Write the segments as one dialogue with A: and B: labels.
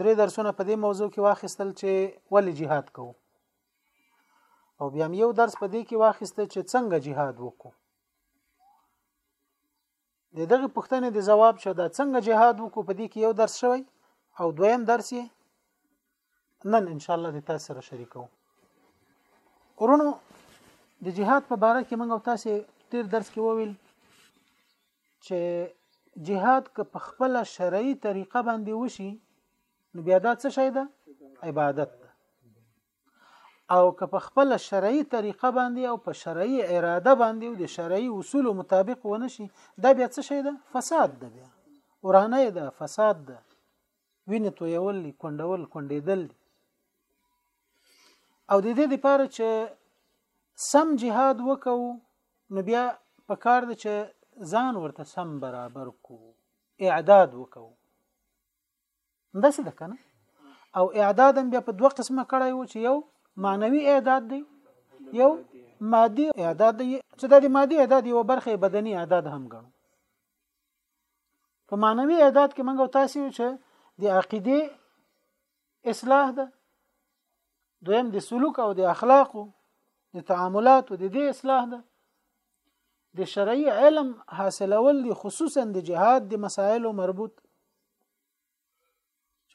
A: درې درسونه په دې موضوع کې واخیستل چې ولې جهاد کوو او بیا یو درس په دې کې واخیسته چې څنګه جهاد وکړو د دغه پوښتنې د جواب چې دا څنګه جهاد وکړو په دې کې یو درس شوی او دویم درس یې نن ان شاء الله د تاسو سره شریکو ورونو د جهاد په باره کې موږ تاسو تیر درس کې وویل چې جهاد که په خپل شرعي طریقه باندې وشي نو بیا دا څه شی ده عبادت ده او که په خپل شرعي طریقه باندې او په شرعي اراده باندې او د شرعي اصول مطابق ونشي دا بیا څه شی ده فساد ده بیا ورانه ده فساد ده وینې تویول دي کونډول کونډېدل دي او د دې لپاره چې سم جهاد وکاو نو بیا په کار د چې ځان ورته سم برابر کو اعداد وکاو داسې ده کنه او اعداد هم بیا په دوه قسمه کړای وو چې یو معنوي اعداد دی یو مادي اعداد دی چې د مادي اعداد یو برخه بدني اعداد هم ګڼو په معنوي اعداد کې موږ تاسو چې د عقیده اصلاح ده دویم د سلوک او د اخلاقو د تعاملات او د دې اصلاح ده د شرعي علم حاصلول دي خصوصا د جهاد د مسایلو مربوط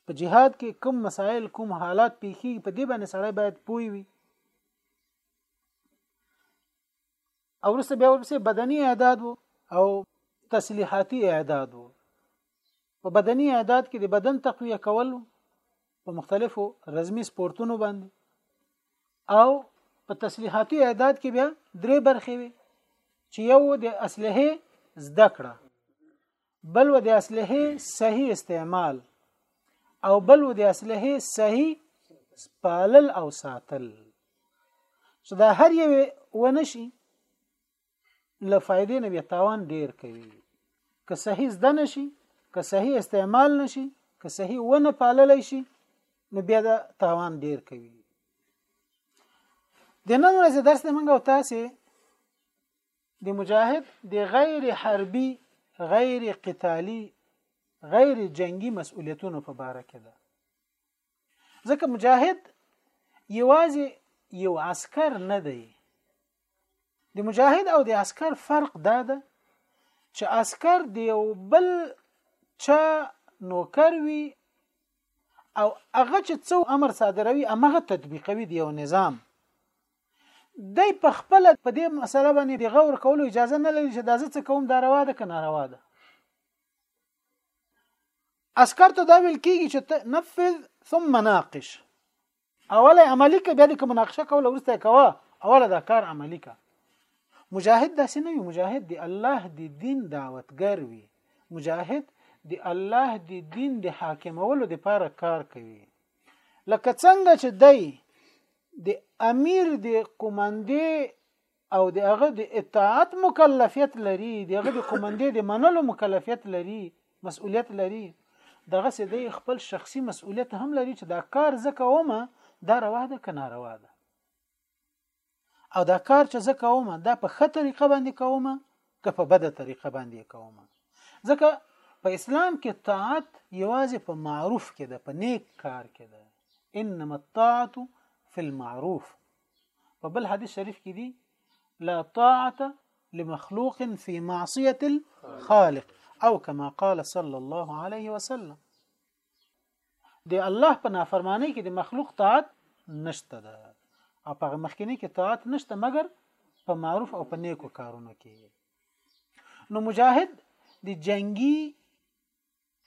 A: په جهاد کې کوم مسایل کوم حالات پیخي په دې باندې سړی باید پوي وي او ورسته بیا ورسې بدني اعداد وو او تسلیحاتي اعداد وو په بدني اعداد کې د بدن تقویه کول په مختلفو رزمي سپورتونو باندې او په تسلیحاتي اعداد کې بیا درې برخې وي چې یو د اسلحه زده کړه بل و د اسلحه صحیح استعمال او بل و د اسلحه صحیح سپالل او ساتل چې دا هر یو ونشي له فائدې نه بیا تاوان ډیر کوي که صحیح زده نشي که صحیح استعمال نشي که صحیح ونه پالل شي نو بیا دا تاوان ډیر کوي د نن ورځې درس د منګو تاسو د مجاهد د غیر حربي غیر قتالي غیر جنگي مسؤلیتونو په باره کې ده ځکه مجاهد یوازې یو عسكر نه دی د مجاهد او د عسكر فرق دا ده چې عسكر د یو بل چا نوکر وي او هغه چې څو امر صادروي هغه تطبیقوي د یو نظام دی په خپل په دې مسله باندې د غور کولو اجازه نه لري چې دا زه څه کوم دا روا ده که ناروا ده عسکر ته دا ویل کیږي چې نفذ ثم ناقش اوله عملی کې بیا د کوم مناقشه کول ورسته کوه اوله دا کار عملی کا مجاهد داسې نه وي مجاهد دی الله دی دین دعوتګر وي مجاهد دی الله دی دین د حاکمولو لپاره کار کوي لکه څنګه چې دی د امیر د قومندې او د هغه د اطاعت مکلفیت لري د هغه د قومندې د منلو مکلفیت لري مسؤلیت لري دغه سه د خپل شخصي مسؤلیت هم لري چې دا کار زکه ومه دا روا ده که ناروا ده او دا کار چې زه کوم دا په ښه طریقه باندې کوم که په بده طریقه باندې کوم ځکه په اسلام کې طاعت یوازې په معروف کې ده په نیک کار کې ده انما الطاعت فی المعروف په بل حدیث شریف کې دی لا طاعت لمخلوق فی معصیه الخالق او کما قال صلی الله علیه وسلم د الله په نافرمانی کې د مخلوق طاعت نشته ده او په مخکنی کې طاعت نشته مګر په معروف او په نیکو کارونو کې نو مجاهد د جنگي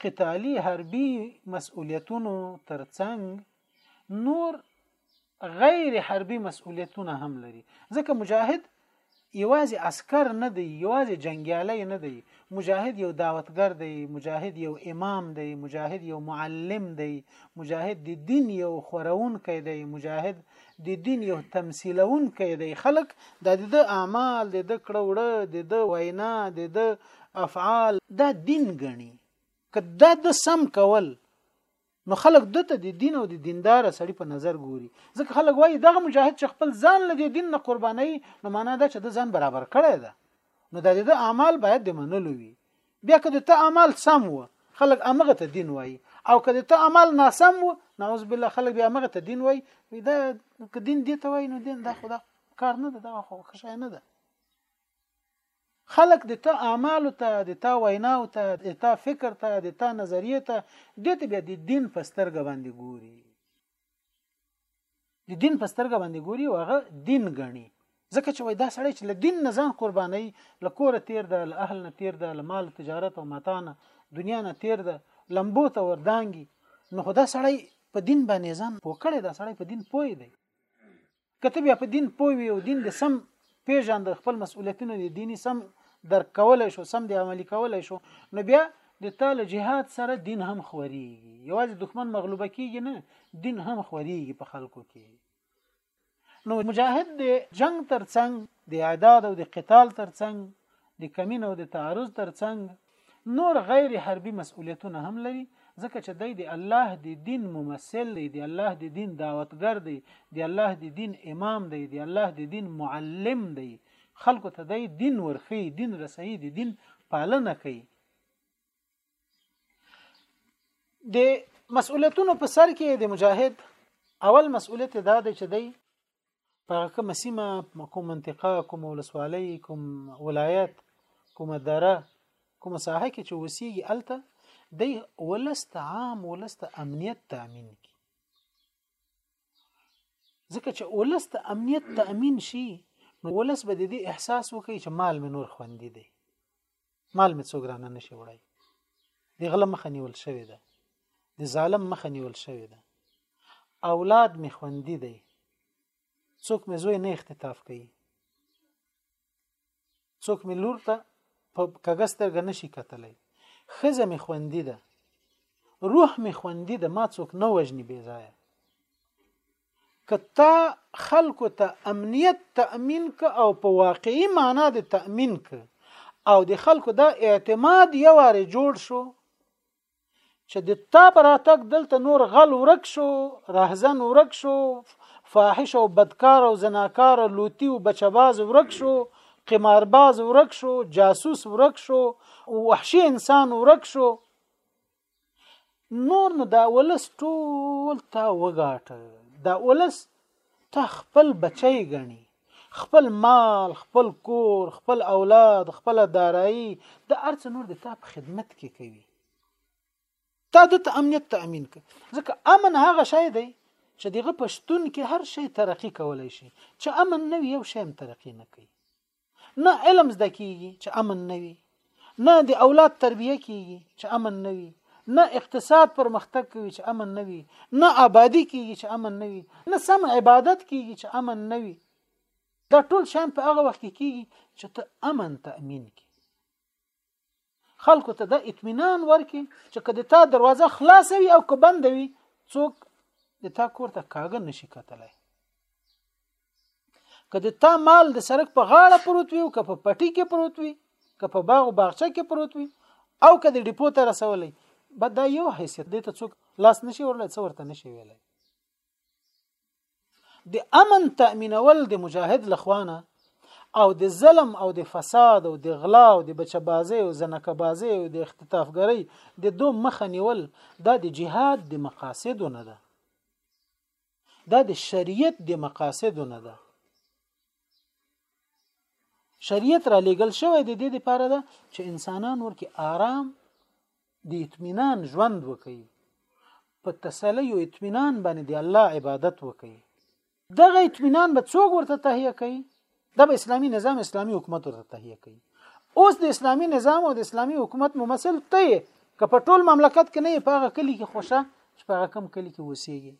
A: قتالي حربي مسؤلیتونو ترڅنګ نور غیر حربي مسؤلیتونه هم لري ځکه مجاهد یوازې عسكر نه دی یوازې جنگیالی نه دی مجاهد یو دعوتګر دی مجاهد یو امام دی مجاهد یو معلم دی مجاهد د دین یو خورونکی دی مجاهد د دین یو تمثیلونکی دی خلک د د اعمال د د کړه وړه د د وینا د د افعال دا دین غني که دا د سم کول نو خلک د ته د دین او د دیندار سړی په نظر ګوري ځکه خلک وایي دغه مجاهد چې خپل ځان له دې دین نه قرباني نو معنا دا چې د ځان برابر کړی ده نو د دې اعمال باید د منلو وي بیا که د ته اعمال سم و خلک امغه ته دین وایي او که د ته اعمال ناسم و نعوذ بالله خلک بیا امغه ته دین وایي دا که دین دې ته وایي نو دین دا خدا کار نه ده دا خو ښه نه ده خلک د تا اعمالو ته، د تا ویناو ته، د تا فکر ته، د تا نظریې ته، دې ته بیا د دین په سترګه باندې ګوري. د دین په سترګه باندې ګوري او هغه دین ګڼي. ځکه چې وای دا سړی چې له دین نه ځان قربانوي له کوره تیر ده له اهل نه تیر ده له مال تجارت او متاع نه دنیا نه تیر ده لمبو ته وردانګي نو خدا سړی په دین باندې ځان پوکړی دا سړی په دین پوی دی که ته بیا په دین پوه وي او دین دې سم پیژاند خپل مسؤلیتونه دې دیني سم درک کولای شو سم دې عملی کولای شو نو بیا د تعالی جهاد سره دین هم خوريږي یوازې دښمن مغلوبه کیږي نه دین هم خوريږي په خلکو کې نو مجاهد د جنگ ترڅنګ د اعداد او د قتال ترڅنګ د کمین او د تعرض ترڅنګ نور غیر حربي مسؤلیتونه هم لري ځکه چې دی د الله د دین ممثل دی د الله د دین دعوتګر دی د الله د دین امام دی د الله د دین معلم دی خلکو ته دی دین ورخی دین رسوي د دین پالنه کوي د مسؤلیتونو په سر کې د مجاهد اول مسؤلیت دا دی چې دی په کومه سیمه کوم منطقه کوم ولسوالۍ کوم ولایت کومه دره کومه ساحه کې چې وسیږي الته د ولست عام ولست امنیت تامین کی ځکه چې ولست امنیت تامین شي نو ولس به د دې احساس وکړي چې مال منور خوندې دی مال مې څوک رانه نشي وړای د غله مخه نیول شوې ده د ظالم مخه نیول شوې ده اولاد مې خوندي دی څوک مې زوی نه اختطاف کوي څوک مې لور ته په کګه سترګه نشي کتلی ښځه مې خوندي ده روح مې خوندي ده ما څوک نه وژني بې ځایه که تا خلکو ته امنیت تأمین که او په واقعي معنا د تأمین که او د خلکو دا اعتماد یو وارې جوړ شو چې د تا پر راتګ دلته نور غل ورک شو رهزن ورک شو فاحش او بدکار او زناکار لوتی او بچباز ورک شو قمارباز ورک شو جاسوس ورک شو وحشي انسان ورک شو نور نو دا ولس ټول تا وګاټه دا ولس تا خپل بچی غني خپل مال خپل کور خپل اولاد خپل دارایی د دا ارڅ نور د تا په خدمت کې کوي تا د ته امنیت تأمین کړ ځکه امن هغه شی دی چې دغه پښتون کې هر شی ترقی کولای شي چې امن نه یو شی هم ترقی نه کوي نه علم زده کیږي چې امن نه وي نه د اولاد تربیه کیږي چې امن نه وي نه اقتصاد پرمختګ کوي چې امن نه وي نه آبادی کیږي چې امن نه وي نه سم عبادت کیږي چې امن نه وي دا ټول شان په هغه وخت کې کیږي چې ته امن تأمین کی خلکو ته د اطمینان ورکي چې کله تا دروازه خلاصه وي او که بند وي څوک د تا کور ته کاغه نشي کتلای کله تا مال د سرک په غاړه پروت وي او که په پټي کې پروت وي که په باغ او باغچه کې پروت وي او که د ډیپو ته رسولې بد دا یو حیثیت دی ته څوک لاس نشي ورلای څو ورته نشي ویلای د امن تأمینول د مجاهد لخوانه او د ظلم او د فساد او د غلا او د بچبازي او زنکبازي او د اختطافګرۍ د دو مخه نیول دا د جهاد د مقاصدو نه ده دا د شریعت د مقاصدو نه ده شریعت را لېګل شوی د دې لپاره ده چې انسانان ورکه آرام د اطمینان ژوند وکړي په تسلی او اطمینان باندې د الله عبادت وکړي دغه اطمینان به څوک ورته تهیه کوي د اسلامي نظام اسلامي حکومت ورته تهیه کوي اوس د اسلامي نظام او د اسلامي حکومت ممثل ته که په ټول مملکت کې نه په هغه کلی کې خوشا چې په هغه کم کلی کې وسیږي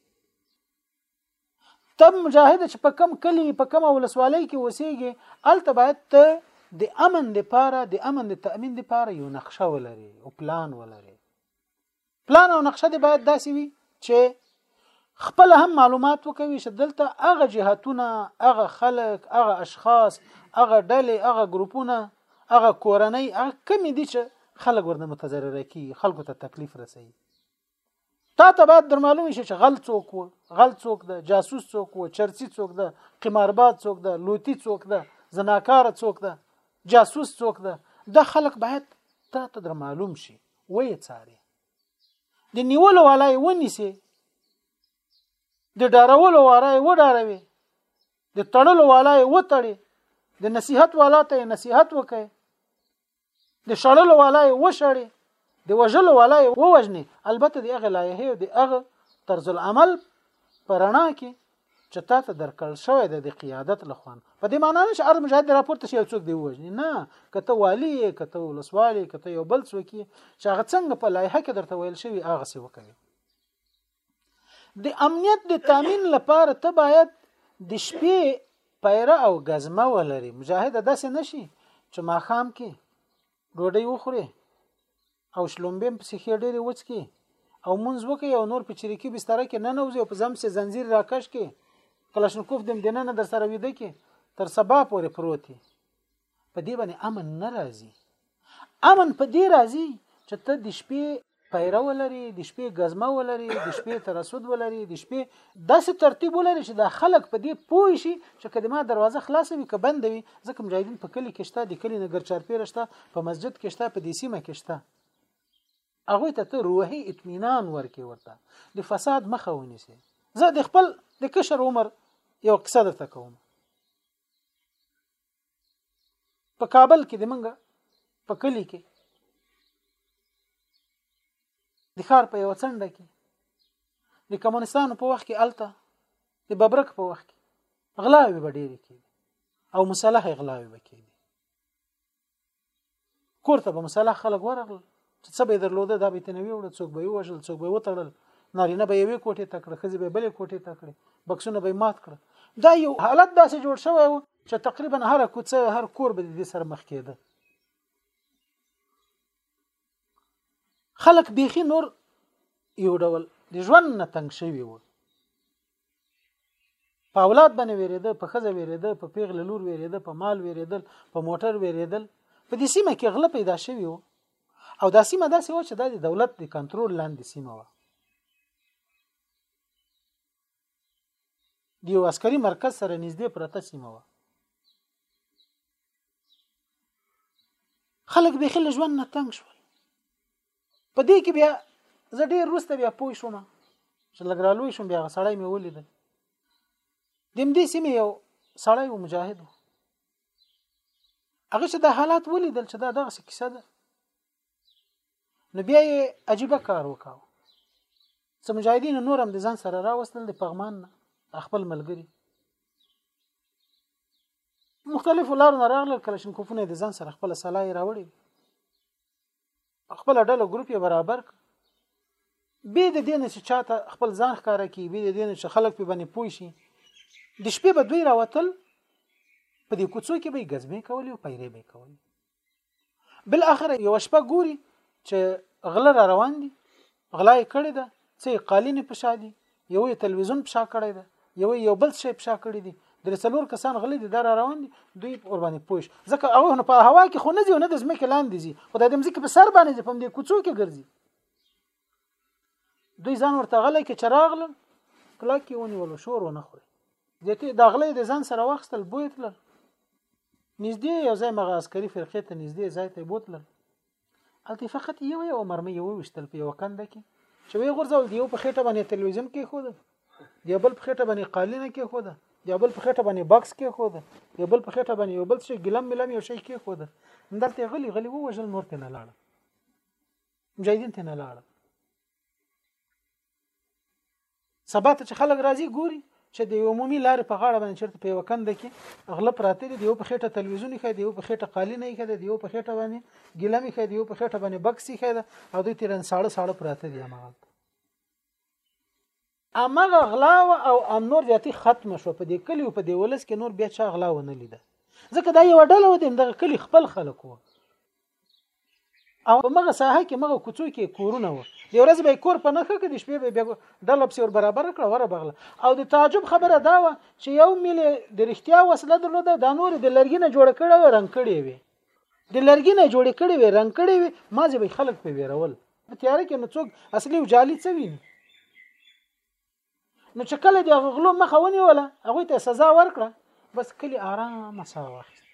A: تم مجاهد چې په کم کلی په کم ولسوالۍ کې وسیږي الته باید ته د امن لپاره د امن د تأمین لپاره یو نقشه ولري او پلان ولري پلان او نقشه دی باید داسې وي چې خپل هم معلومات وکوي چې دلته هغه جهاتونه هغه خلک هغه اشخاص هغه ډلې هغه ګروپونه هغه کورنۍ هغه کمی دي چې خلک ورنه متضرر کی خلکو ته تکلیف رسي تا ته باید در معلوم شي چې غل څوک و غل څوک ده جاسوس څوک و چرسی څوک ده قمارباز څوک ده لوتی څوک ده زناکار څوک ده جاسوس څوک ده دا خلک باید تا ته در معلوم شي وې څاري د نیولو والای ونیسي د ډارولو والای و ډاروي د تړلو والای و تړي د نصيحت والا ته نصيحت وکړي د شړلو والا یې وشړي د وژلو والا یې ووژني البته د هغه لایحې او د هغه طرز العمل په رڼا کې چې تا ته درکړ شوی دی د قیادت له خوان په دې معنی نه چې ارز مجاهد راپورته شي او څوک دی ووژني نه کته والی کته ولسوالي کته یو بل څوک چې هغه څنګه په لایحه کې درته ویل شوی هغه څه وکړي د امنیت د تامین لپاره ته باید د شپې پیره او غزمه ولري مجاهد داسې نشي چې ماخام کې ډوډۍ وخوري او شلومبیم پسې خې ډېرې وڅکي او مونږ وکي او نور په چریکي بستر کې نه نوځي او په زم سي زنجیر راکش کې کلاشنکوف دم دننه در سره ویده کې تر سبا پورې پروتي په دې باندې امن نه راځي امن په دې راځي چې ته د شپې پیره ولري د شپې غزمه ولري د شپې ترسود ولري د شپې داسې ترتیب ولري چې دا خلک په دې پوه شي چې کله ما دروازه خلاصه وي که بنده وي ځکه مجاهدین په کلی کې شته د کلی نګر چارپیره شته په مسجد کې شته په دې سیمه کې شته هغه ته ته روحي اطمینان ورکې ورته د فساد مخه ونیسي زه د خپل د کشر عمر یو قصه درته کوم په کابل کې د منګه په کلی کې د ښار په یو څنډه کې د کمونستانو په وخت کې الته د ببرک په وخت کې غلاوي به ډېرې کېږي او مسلح غلاوي به کېږي کورته به مسله خلک ورغل چې څه به درلوده دا به تنوي وړ څوک به وژل څوک به وتړل نارینه به یوې کوټې ته کړ خځې به بلې کوټې ته کړې بکسونه به مات کړ دا یو حالت داسې جوړ شوی و چې تقریبا هر کوڅه هر کور به دې سره مخ کېده خلک بیخي نور یو ډول د ژوند نه تنګ شوي وو په اولاد باندې ویریده په خزه ویریده په پیغله لور ویریده په مال ویریدل په موټر ویریدل په دې سیمه کې غله پیدا شوی وو او دا سیمه داسې و چې د دولت د کنټرول لاندې سیمه و د یو عسکري مرکز سره نږدې پرته سیمه و خلک به خل ژوند نه تنگ شول په دې کې بیا زه ډیر وروسته بیا پوه شوم چې لګرالوی شوم بیا سړی مې ولید دیم دې سیمه یو سړی و مجاهد و هغه چې د حالات ولیدل چې دا دغه کیسه ده نو بیا یې عجیب کار وکاو چې مجاهدین نور هم د ځان سره راوستل د پغمان خپل ملګری مختلفو لارو نه راغلل کلشنکوفونه د ځان سره خپل سلای راوړي خپل ډله ګروپ یې برابر ک به د دین چې چاته خپل ځان ښکارا کی به د دین چې خلک په باندې پوي شي د شپې به دوی راوتل په دې کوڅو کې به غزبې کولې او پیرې به کولې بل اخر یو شپه ګوري چې غله را روان دي غلا یې کړې ده څه یې قالینې په شا دي یو یې تلویزیون په شا کړی ده یو یو بل شی په شا کړی دي درې څلور کسان غلي دي در روان دي دوی اور باندې پوښ ځکه هغه نه په هوا کې خو نه دي نه د زمکه لاندې دي خو د زمکه په سر باندې په دې کوڅو کې ګرځي دوی ځان ورته غلې کې چراغل کله کې ونیول شور ونه خوري ځکه د غلې د ځان سره واخستل بوتل نږدې یو ځای مغه عسکري فرقې ته نږدې ځای ته بوتل الته فقط یو یو مرمۍ یو وشتل په یو کنده کې چې وی غورځول دیو په خېټه باندې تلویزیون کې خو ده دی بل په خېټه باندې قالینه کې خو ده دی بل په خېټه باندې باکس کې خو ده دی بل په خېټه باندې یو بل څه ګلم ملم یو شي کې خو ده دلته غلی غلی وو وژل نور ته نه لاړ مجاهدین ته نه لاړ سبا ته چې خلک راځي ګوري چې د یو عمومي لارې په غاړه باندې چیرته په یو کند کې غله پراته دي یو په خېټه تلویزیون ښه دی یو په خېټه قالی نه ښه دی یو په خېټه باندې ګلمی ښه دی یو په خېټه باندې بکسی ښه دی او دوی تیرن ساړه ساړه پراته دي هغه امغه غلا او ام نور جاتی ختم شو په دې کلی او په دې ولس کې نور بیا چا غلا ونه لیده ځکه دا یو ډله و دغه کلی خپل خلک وو او په مغه ساحه کې مغه کوڅو کې کورونه و د ورځ به کور په نخښه کې د شپې به بیا د لپس ور برابر کړ ور بغله او د تعجب خبره دا و چې یو مل د رښتیا وسله درلوده د نور د لرګینه جوړ کړه و رنگ کړي وي د لرګینه جوړ کړي وي رنگ کړي وي ما ځبې خلک په ویرول په تیار کې نو څوک اصلي او جعلي څه ویني نو چې کله د غلو مخه ونیوله هغه ته سزا ورکړه بس کلی آرام ساه واخیست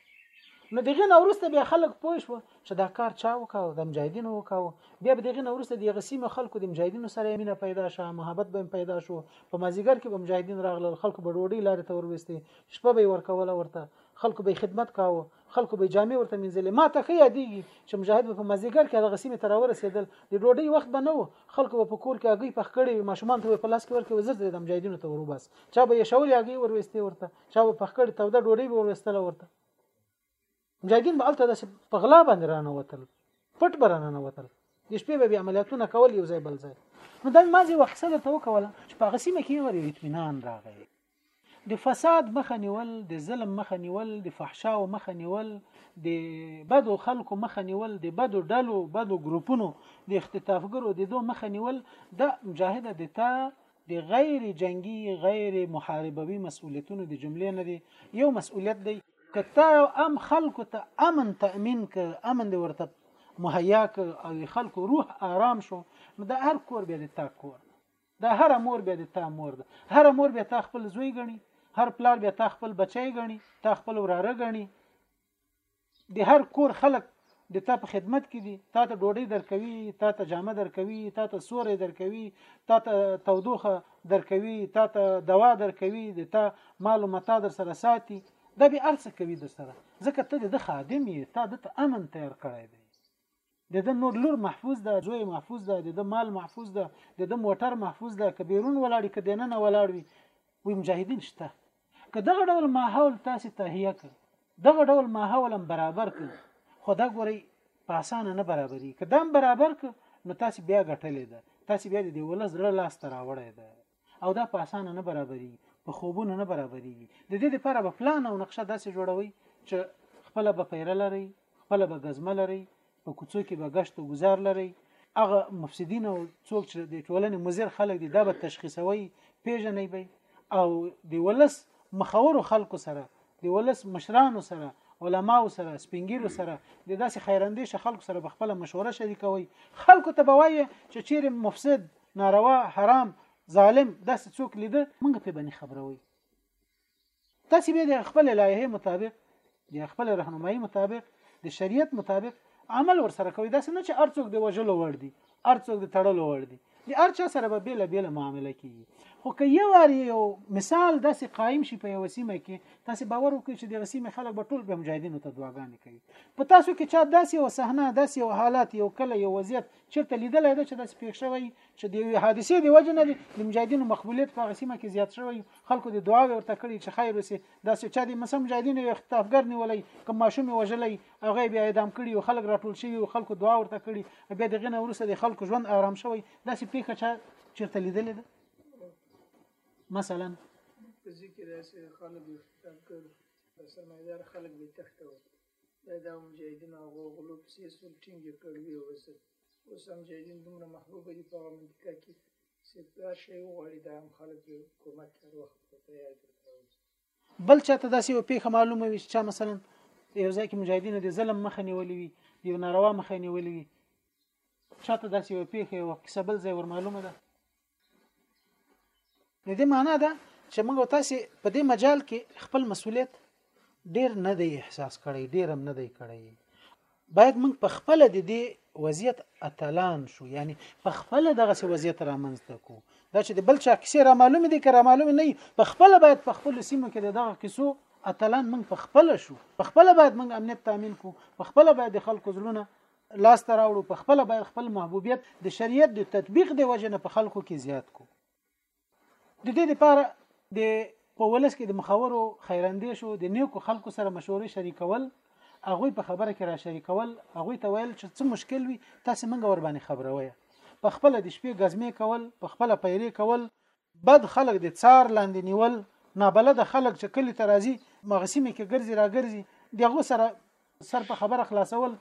A: نو دغه نه ورسته بیا خلک پوه شو چې دا کار چا وکاو د مجاهدینو وکاو بیا به دغه نه ورسته د غسیمه خلکو د مجاهدینو سره مینه پیدا شو محبت به پیدا شو په مازیګر کې به مجاهدین راغلل خلکو به ډوډۍ لارې ته ورويستي شپه به ورکوله ورته خلکو به خدمت کاوه خلکو به جامې ورته منځلې ما ته ښه یادېږي چې مجاهد به په مازیګر کې هغه سیمې ته راورسېدل د ډوډۍ وخت به نه و خلکو به په کور کې هګۍ پخ کړې وي ماشومان ته به په لاس کې ورکې وزر ته د مجاهدینو ته وروباس چا به یې شولې هګۍ ورويستې ورته چا به پخ کړې توده ډوډۍ به ورويستله ورته مجاهدین به هلته داسې په غلا باندې رانه وتل پټ به رانه نه وتل د شپې به بیا عملیاتونه کول یو ځای بل ځای نو دا مازی وقصه درته وکوله چې په هغه سیمه کې ور یو اطمینان راغی د فساد مخه نیول د ظلم مخه نیول د فحشاو مخه نیول د بدو خلکو مخه نیول د بدو ډلو بدو ګروپونو د اختطافګرو د دو مخه نیول د مجاهد د تا د غیر جنگي غیر محاربوي مسؤلیتونو د جملې نه دی یو مسؤلیت دی کته ام خلکو ته امن تأمین ک امن دی ورته مهیا ک او خلکو روح آرام شو نو د هر کور به د تا کور دا هره مور بیا د تا مور ده هره مور بیا تا خپل زوی غني هر پلار بیا تا خپل بچی غني تا خپل وراره غني د هر کور خلک د تا په خدمت کې دي تا ته ډوډۍ درکوي تا ته جامه درکوي تا ته سورې درکوي تا ته تودوخه درکوي تا ته دوا درکوي د تا مال او متا در سره ساتي دا به ارڅ کوي در سره ځکه ته د خادم یې تا د امن تیار کړی دی د ده نور لور محفوظ ده، زوی محفوظ ده، د ده مال محفوظ ده، د ده موټر محفوظ ده، که بیرون ولاړ وي که دننه ولاړ وي، وایي مجاهدین شته. که دغه ډول ماحول تاسې تهیه کړ، دغه ډول ماحول هم برابر کړ، خو دا ګورئ په اسانه نه برابرېږي، که دا هم برابر کړ نو تاسې بیا ګټلې ده، تاسې بیا د دې ولس زړه لاس ته راوړی دی. او دا په اسانه نه برابرېږي په خوبونو نه برابرېږي د دې لپاره به پلان او نقشه داسې جوړوي چې خپل به پیره لري خپل به غزمه لري په کوڅو کې به گشت او گذار لري هغه مفسدین او څوک چې د ټولنې مزیر خلک دي دا به تشخیصوي پیژنې به او د ولس مخور خلکو سره د ولس مشرانو سره علماو سره سپینګیرو سره د داسې خیراندیش خلکو سره به خپل مشوره شریکوي خلکو ته به وایي چې چیرې مفسد ناروا حرام ظالم داسې څوک لیده موږ په باندې خبروي تاسو به د خپل لایحه مطابق د خپل راهنمایي مطابق د شریعت مطابق عمل ورسره کوي داسې نه چې ارڅوک د وژلو وړ دي ارڅوک د تړلو وړ دي د ارچا سره به بیل بیل معامله کیږي خو که یو وار یو مثال داسې قائم شي په یو سیمه کې تاسو باور وکړئ چې د سیمه خلک به ټول به مجاهدینو ته دعاګانې کوي په تاسو کې چا داسې یو صحنه داسې یو حالت یو کله یو وضعیت چېرته لیدلی ده چې داسې پېښ شوی چې د یوې حادثې د وجې نه د مجاهدینو مقبولیت په هغه سیمه کې زیات شوی خلکو د دعاوې ورته کړي چې خیر وسي داسې چا د مثلا مجاهدینو یو اختطافګر نیولی کوم ماشوم یې وژلی هغه بیا اعدام کړي او خلک راټول شوي او خلکو دعا ورته کړي بیا دغه نه وروسته د خلکو ژوند آرام شوی داسې پېښه چا چېرته لیدلې ده مثلا
B: ذکر داسې خلک اختطافګر سرمایدار خلک به تښتول دا دا مجاهدینو هغو غلو پسې سول ټینګ یې کړ ویې وزل اوس هم مجاهدین دومره محبوب دي په هغه منطقه کې چې هر شی وغواړي دا هم خلک یې کمک هر وخت په تیار دي
A: بل چاته داسې یو پیښه معلومه وي چې چا مثلا یو ځای کې مجاهدینو د ظلم مخه نیولې وي د یو ناروا مخه نیولې وي چاته داسې یو پیښه یو قصه بل ځای ور معلومه ده نو دې معنا ده چې موږ تاسو په دې مجال کې خپل مسولیت ډیر نه دی احساس کړی ډیر هم نه دی کړی باید موږ په خپل د دې وضعیت اتلان شو یعنی په خپل دغه څه وضعیت رامنځته کو دا چې د بل چا کیسې را معلومې دي که را معلومې نه په خپل باید په خپل سیمو کې دغه کیسو اتلان موږ په خپل شو په خپل باید موږ امنیت تامین کو په خپل باید د خلکو زلونه لاس ته راوړو په خپل باید خپل محبوبیت د شریعت د تطبیق د وجه نه په خلکو کې زیات کو د دې لپاره د په ولس کې د مخاورو خیراندې شو د نیکو خلکو سره مشورې شریکول هغه په خبره کې را شریکول هغه ته ویل چې څه مشکل وي تاسو موږ ور باندې خبروي په خپل د شپې غزمه کول په خپل پیری کول بد خلک د څار لاندې نیول، نابلده خلک چې کلي ته راځي هغه سیمې کې ګرځي راګرځي د هغو سره سر په خبره خلاصول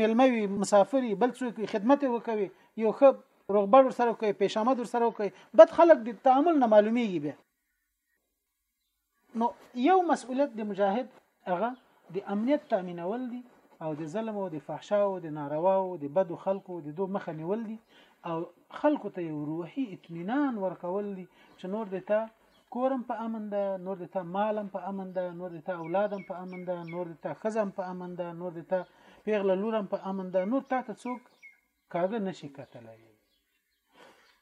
A: میلمه وي مسافر وي بل څوک وي خدمت یې وکوي یو ښه روغبړ ورسره وکړي پیشامد ورسره وکړي بد خلک د تعامل نه معلومیږي بیا نو یو مسؤلیت د مجاهد هغه د امنیت تامینول دي او د ظلم او د فحشا او د ناروا او د بدو خلکو د دوه مخه نیول دي او خلکو ته یو روحي اطمینان ورکول دي چې نور د تا کورم په امن ده نور د تا مالم په امن ده نور د تا اولادم په امن ده نور د تا خزم په امن ده نور د تا پیغله لورم په امن ده نور تا ته څوک کاږه نشي کتلای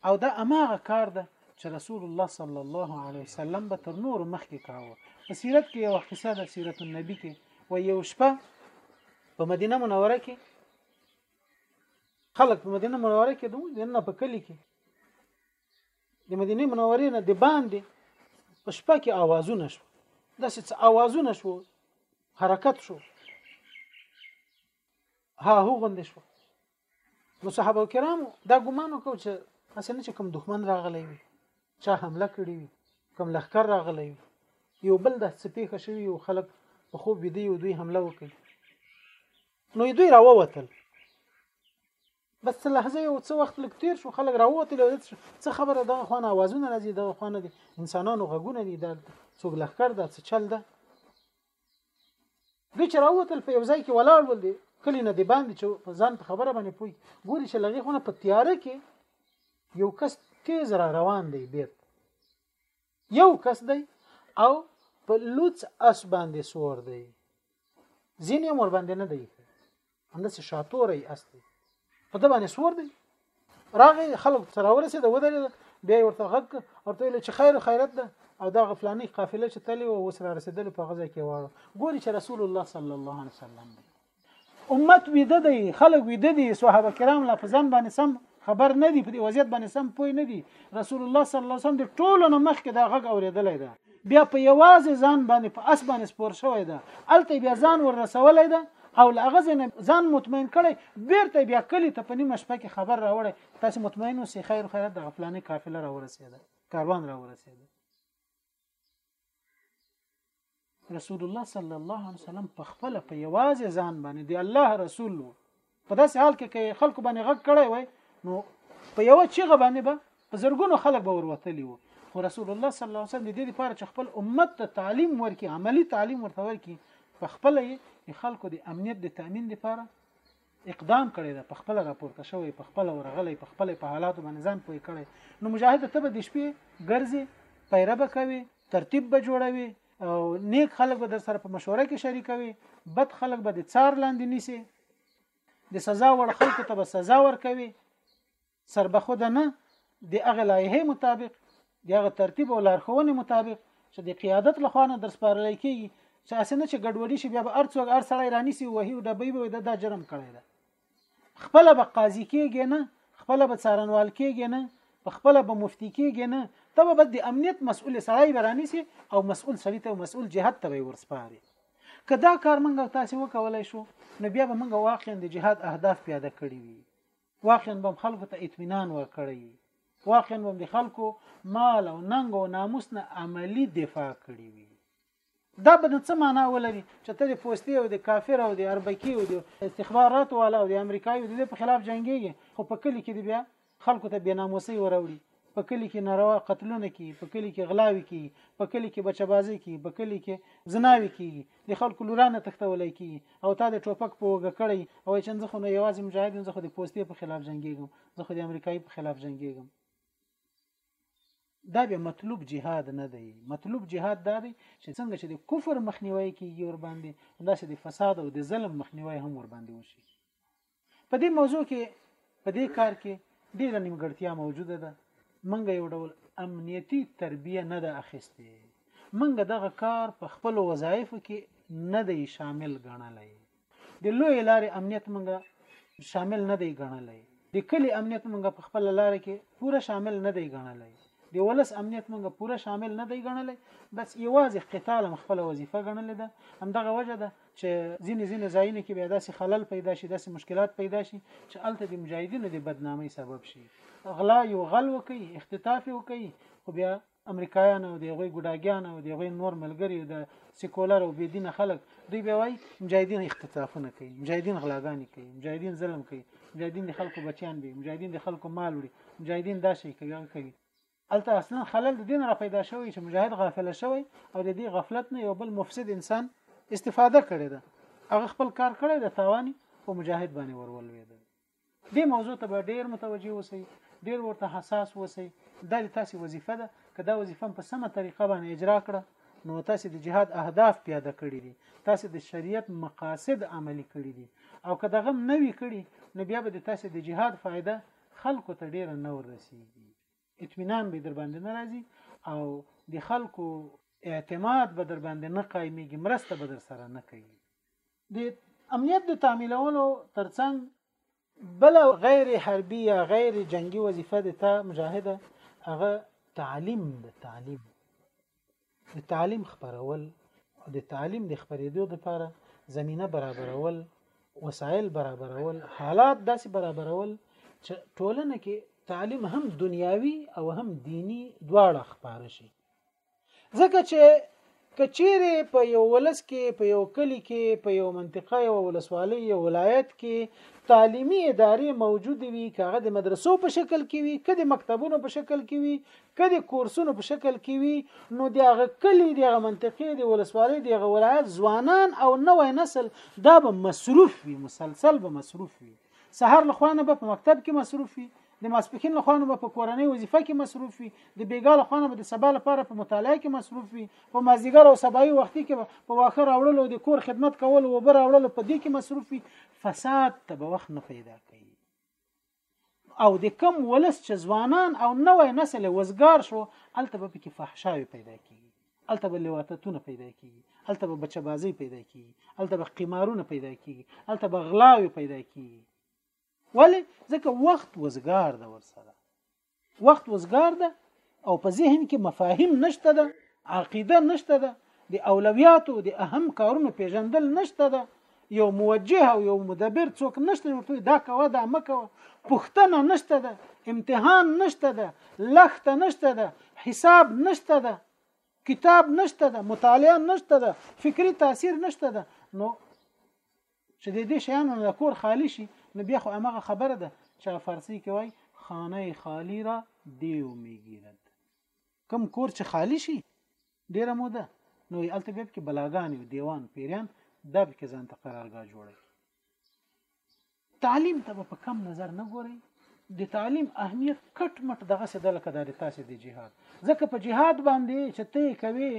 A: او دا اماغه کار ده چې رسول الله صلی الله علیه وسلم به تر نور مخکې کاوه په سیرت کې یو قصه ده سیرت النبی کې و یو شپه په مدینه منوره کې خلک په مدینه منوره کې دوی نه په کلی کې د مدینه منورې نه د باندې په شپه کې اوازونه شو داسې اوازونه شو حرکت شو ها هو غوندې شو نو صحابه کرامو دا ګمان وکړ چې اسنه چې کوم دښمن راغلی وي چا حمله کړې وي کوم لخر راغلی وي یو بل د سپېخه شوی یو خلک په خوب ویدي او دوی حمله وکړي نو دوی راووتل بس لحظه یو څه وخت لک تیر شو خلک راووتل او څه خبره دغه خوانه आवाजونه راځي دغه خوانه دي انسانانو غږونه دي دا څوګ لخر دا څه چل ده دوی چې راووتل په یو ځای کې ولاړ ول دي کلی نه دی باندې چې په ځان په خبره باندې پوي ګوري چې لغې خونه په تیاره کې یو کس تیز را روان دی بیر یو کس دی او په لوڅ اس باندې سور دی ځینې مور باندې نه دی همداسې شاتوری اس دی په د باندې سور دی راغی خلک سره ورسېد ودرېد بیا ورته غږ ورته ویل چې خیر خیرت ده او دا غفلانی قافله چې تللی و اوس را رسېدل په غزا کې واړو ګوري چې رسول الله صلی الله علیه وسلم دی امت ویده دی خلک ویده دي صحابه کرام لا په ځان باندې سم خبر نه دي په دې وضعیت باندې سم پوه نه دي رسول الله صلی الله علیه وسلم د ټولو نه مخکې دا غږ اورېدلی دی بیا په یوازې ځان باندې په اس باندې سپور شوی ده الته بیا ځان ور رسولای ده او لغه ځنه ځان مطمئن کړي بیرته بیا کلی ته په نیمه شپه کې خبر راوړي تاسو مطمئن اوسئ خیر خیر د غفلانه قافله را ورسېده کاروان را ورسېده رسول الله صلی الله علیه وسلم په خپل په یوازې ځان باندې دی الله رسول وو په داسې حال کې کې خلکو باندې غږ کړی وای نو په یو چیغه باندې به په زرګونو خلک به وروتلی وو خو رسول الله صلی الله علیه وسلم د دې لپاره چې خپل امت ته تعلیم ورکړي عملی تعلیم ورته ورکړي په خپل یې خلکو د امنیت د تامین لپاره اقدام کړی دا په خپل راپورته شوی په خپل ورغلی په خپل په حالاتو باندې ځان پوي کړی نو مجاهد ته به د شپې ګرځي پیره به کوي ترتیب به جوړوي او نیک خلک به در سره په مشوره کې شریکوي بد خلک به د څار لاندې نیسي د سزا وړ خلکو ته به سزا ورکوي سربخود نه د هغه لایحه مطابق د هغه ترتیب او لارښوونې مطابق چې د قیادت له خوانه در سپارل کیږي چې اسنه چې ګډوډي شي بیا به ارڅوګ ار سړی رانی سی وهي او ډبې به د دا جرم کړی دا خپل به قاضي کیږي نه خپل به څارنوال کیږي نه په خپل به مفتی کیږي نه ته به د امنیت مسؤل سړی برانی سی او مسؤل سړی ته مسؤل جهاد ته ورسپاري که دا کار موږ او تاسو وکولای شو نو بیا به موږ واقعا د جهاد اهداف پیاده کړی وي واقعا به خلکو ته اطمینان ورکړی واقعا به د خلکو مال او ننګ او ناموس نه عملی دفاع کړی وي دا به څه معنا ولري چې ته د پوستي او د کافر او د اربکی او د استخبارات والا او د امریکایي د په خلاف جنگيږي خو په کلی کې دی بیا خلکو ته بېناموسۍ وراوړي، په کلي کې ناروا قتلونه کېږي، په کلي کې غلاوې کېږي، په کلي کې بچه بازۍ کېږي، په کلي کې زناوې کېږي، د خلکو لورانه تښتولی کېږي او تا د ټوپک په اوږه کړی او وایې چې زه خو نو یوازې مجاهد یم، زه خو د پوستې په خلاف جنګېږم، زه خو د امریکایي په خلاف جنګېږم. دا بیا مطلوب جهاد نه دی، مطلوب جهاد دا دی چې څنګه چې د کفر مخنیوی کېږي ورباندې، همداسې د فساد او د ظلم مخنیوی هم ورباندې وشي. په دې موضوع کې په دې کار کې ډیره نیمګړتیا موجوده ده منګه یو ډول امنیتی تربیه نه ده اخیستې منګه دغه کار په خپل وظایفو کې نه دی شامل ګڼلی د لوی لارې امنیت منګه شامل نه دی ګڼلی د کلی امنیت منګه په خپل لار کې پوره شامل نه دی ګڼلی د ولس امنیت منګه پوره شامل نه دی ګڼلی بس یوازې قتال هم خپل وظیفه ګڼلې ده همدغه وجه ده چې ځینې ځینې ځایونه کې بیا داسې خلل پیدا شي داسې مشکلات پیدا شي چې الته د مجاهدینو د بدنامۍ سبب شي غلا یو غل وکي اختطاف وکي خو بیا امریکایان او د غوي ګډاګیان او د غوي نور ملګری د سیکولر او بيدین خلک دوی به وای مجاهدین اختطافونه کوي مجاهدین غلاګانی کوي مجاهدین ظلم کوي مجاهدین د خلکو بچیان به مجاهدین د خلکو مال وړي مجاهدین داسې کوي کوي هلته اصلا خلل د دین را پیدا شوی چې مجاهد غافل شوی او د دې غفلت نه یو بل مفسد انسان استفاده کړې ده هغه خپل کار کړی د تاوانی په مجاهد باندې ورولوید دې موضوع ته به ډیر متوجي اوسئ ډیر ورته حساس اوسئ دا د تاسو وظیفه ده که دا وظیفه په سمه طریقه باندې اجرا کړه نو تاسو د جهاد اهداف پیاده کړی دي تاسو د شریعت مقاصد عملی کړی دي او که دغه نوی کړی نو بیا به د تاسو د جهاد فایده خلکو ته ډیره نه ورسیږي اطمینان به در باندې نه راځي او د خلکو اعتماد به در باندې نه قایمیږي مرسته به در سره نه کوي د امنیت د تعمیلولو ترڅنګ بل غیر حربي یا غیر جنگي وظیفه د تا مجاهده هغه تعلیم د تعلیم د تعلیم خبرول او د تعلیم د خبرېدو لپاره زمينه برابرول وسایل برابرول حالات داسې برابرول چې ټولنه کې تعلیم هم دنیاوي او هم دینی دواړه خبره شي ځکه چې کچيرې په یو ولس کې په یو کلی کې په یو منطقه یو ولسوالۍ یو ولایت کې تعلیمی ادارې موجود وي کاغه د مدرسو په شکل کې وي کله مکتبونو په شکل کې وي که د کورسونو په شکل کې وي نو د هغه کلی د هغه منطقې د ولسوالۍ د هغه ولایت ځوانان او نوې نسل دا به مصروف وي مسلسل به مصروف وي سهار له خوانه به په مکتب کې مصروف وي د ماسپخین له خوانه به په کورنۍ وظیفه کې مصروف وي د بیګا له خوانه به د سبا لپاره په مطالعه کې مصروف وي په مازیګر او سبایي وختي کې په واخر راوړلو د کور خدمت کول او بر راوړلو په دې کې مصروف وي فساد ته به وخت نه پیدا کوي او د کم ولس چې ځوانان او نوې نسل وزګار شو الته به پکې فحشاوي پیدا کیږي الته به لواتتونه پیدا کیږي الته به بچبازي پیدا کیږي الته به قمارونه پیدا کیږي الته به غلاوي پیدا کیږي ولی ځکه وخت وزګار د ورسره وخت وزګار ده او په ذهن کې مفاهیم نشته ده عقیده نشته ده د اولویاتو د اهم کارونو پیژندل نشته ده یو موجه او یو مدبر څوک نشته ورته دا کوه دا مکوه پښتنه نشته ده امتحان نشته ده لخت نشته ده حساب نشته ده کتاب نشته ده مطالعه نشته ده فکری تاثیر نشته ده نو چې د دې شیانو نه کور خالی شي نو بیا خو همغه خبره ده چې فارسی کې وای خانه خالی را دیو میگیرد کم کور چې خالی شي ډیره موده نو یې الته بیا کې بلاګان او دیوان پیریان دا به کې ځان ته قرارګاه جوړي تعلیم ته په کم نظر نه ګوري د تعلیم اهمیت کټ مټ دغه څه د لکه د تاسې د جهاد ځکه په جهاد باندې چې ته کوي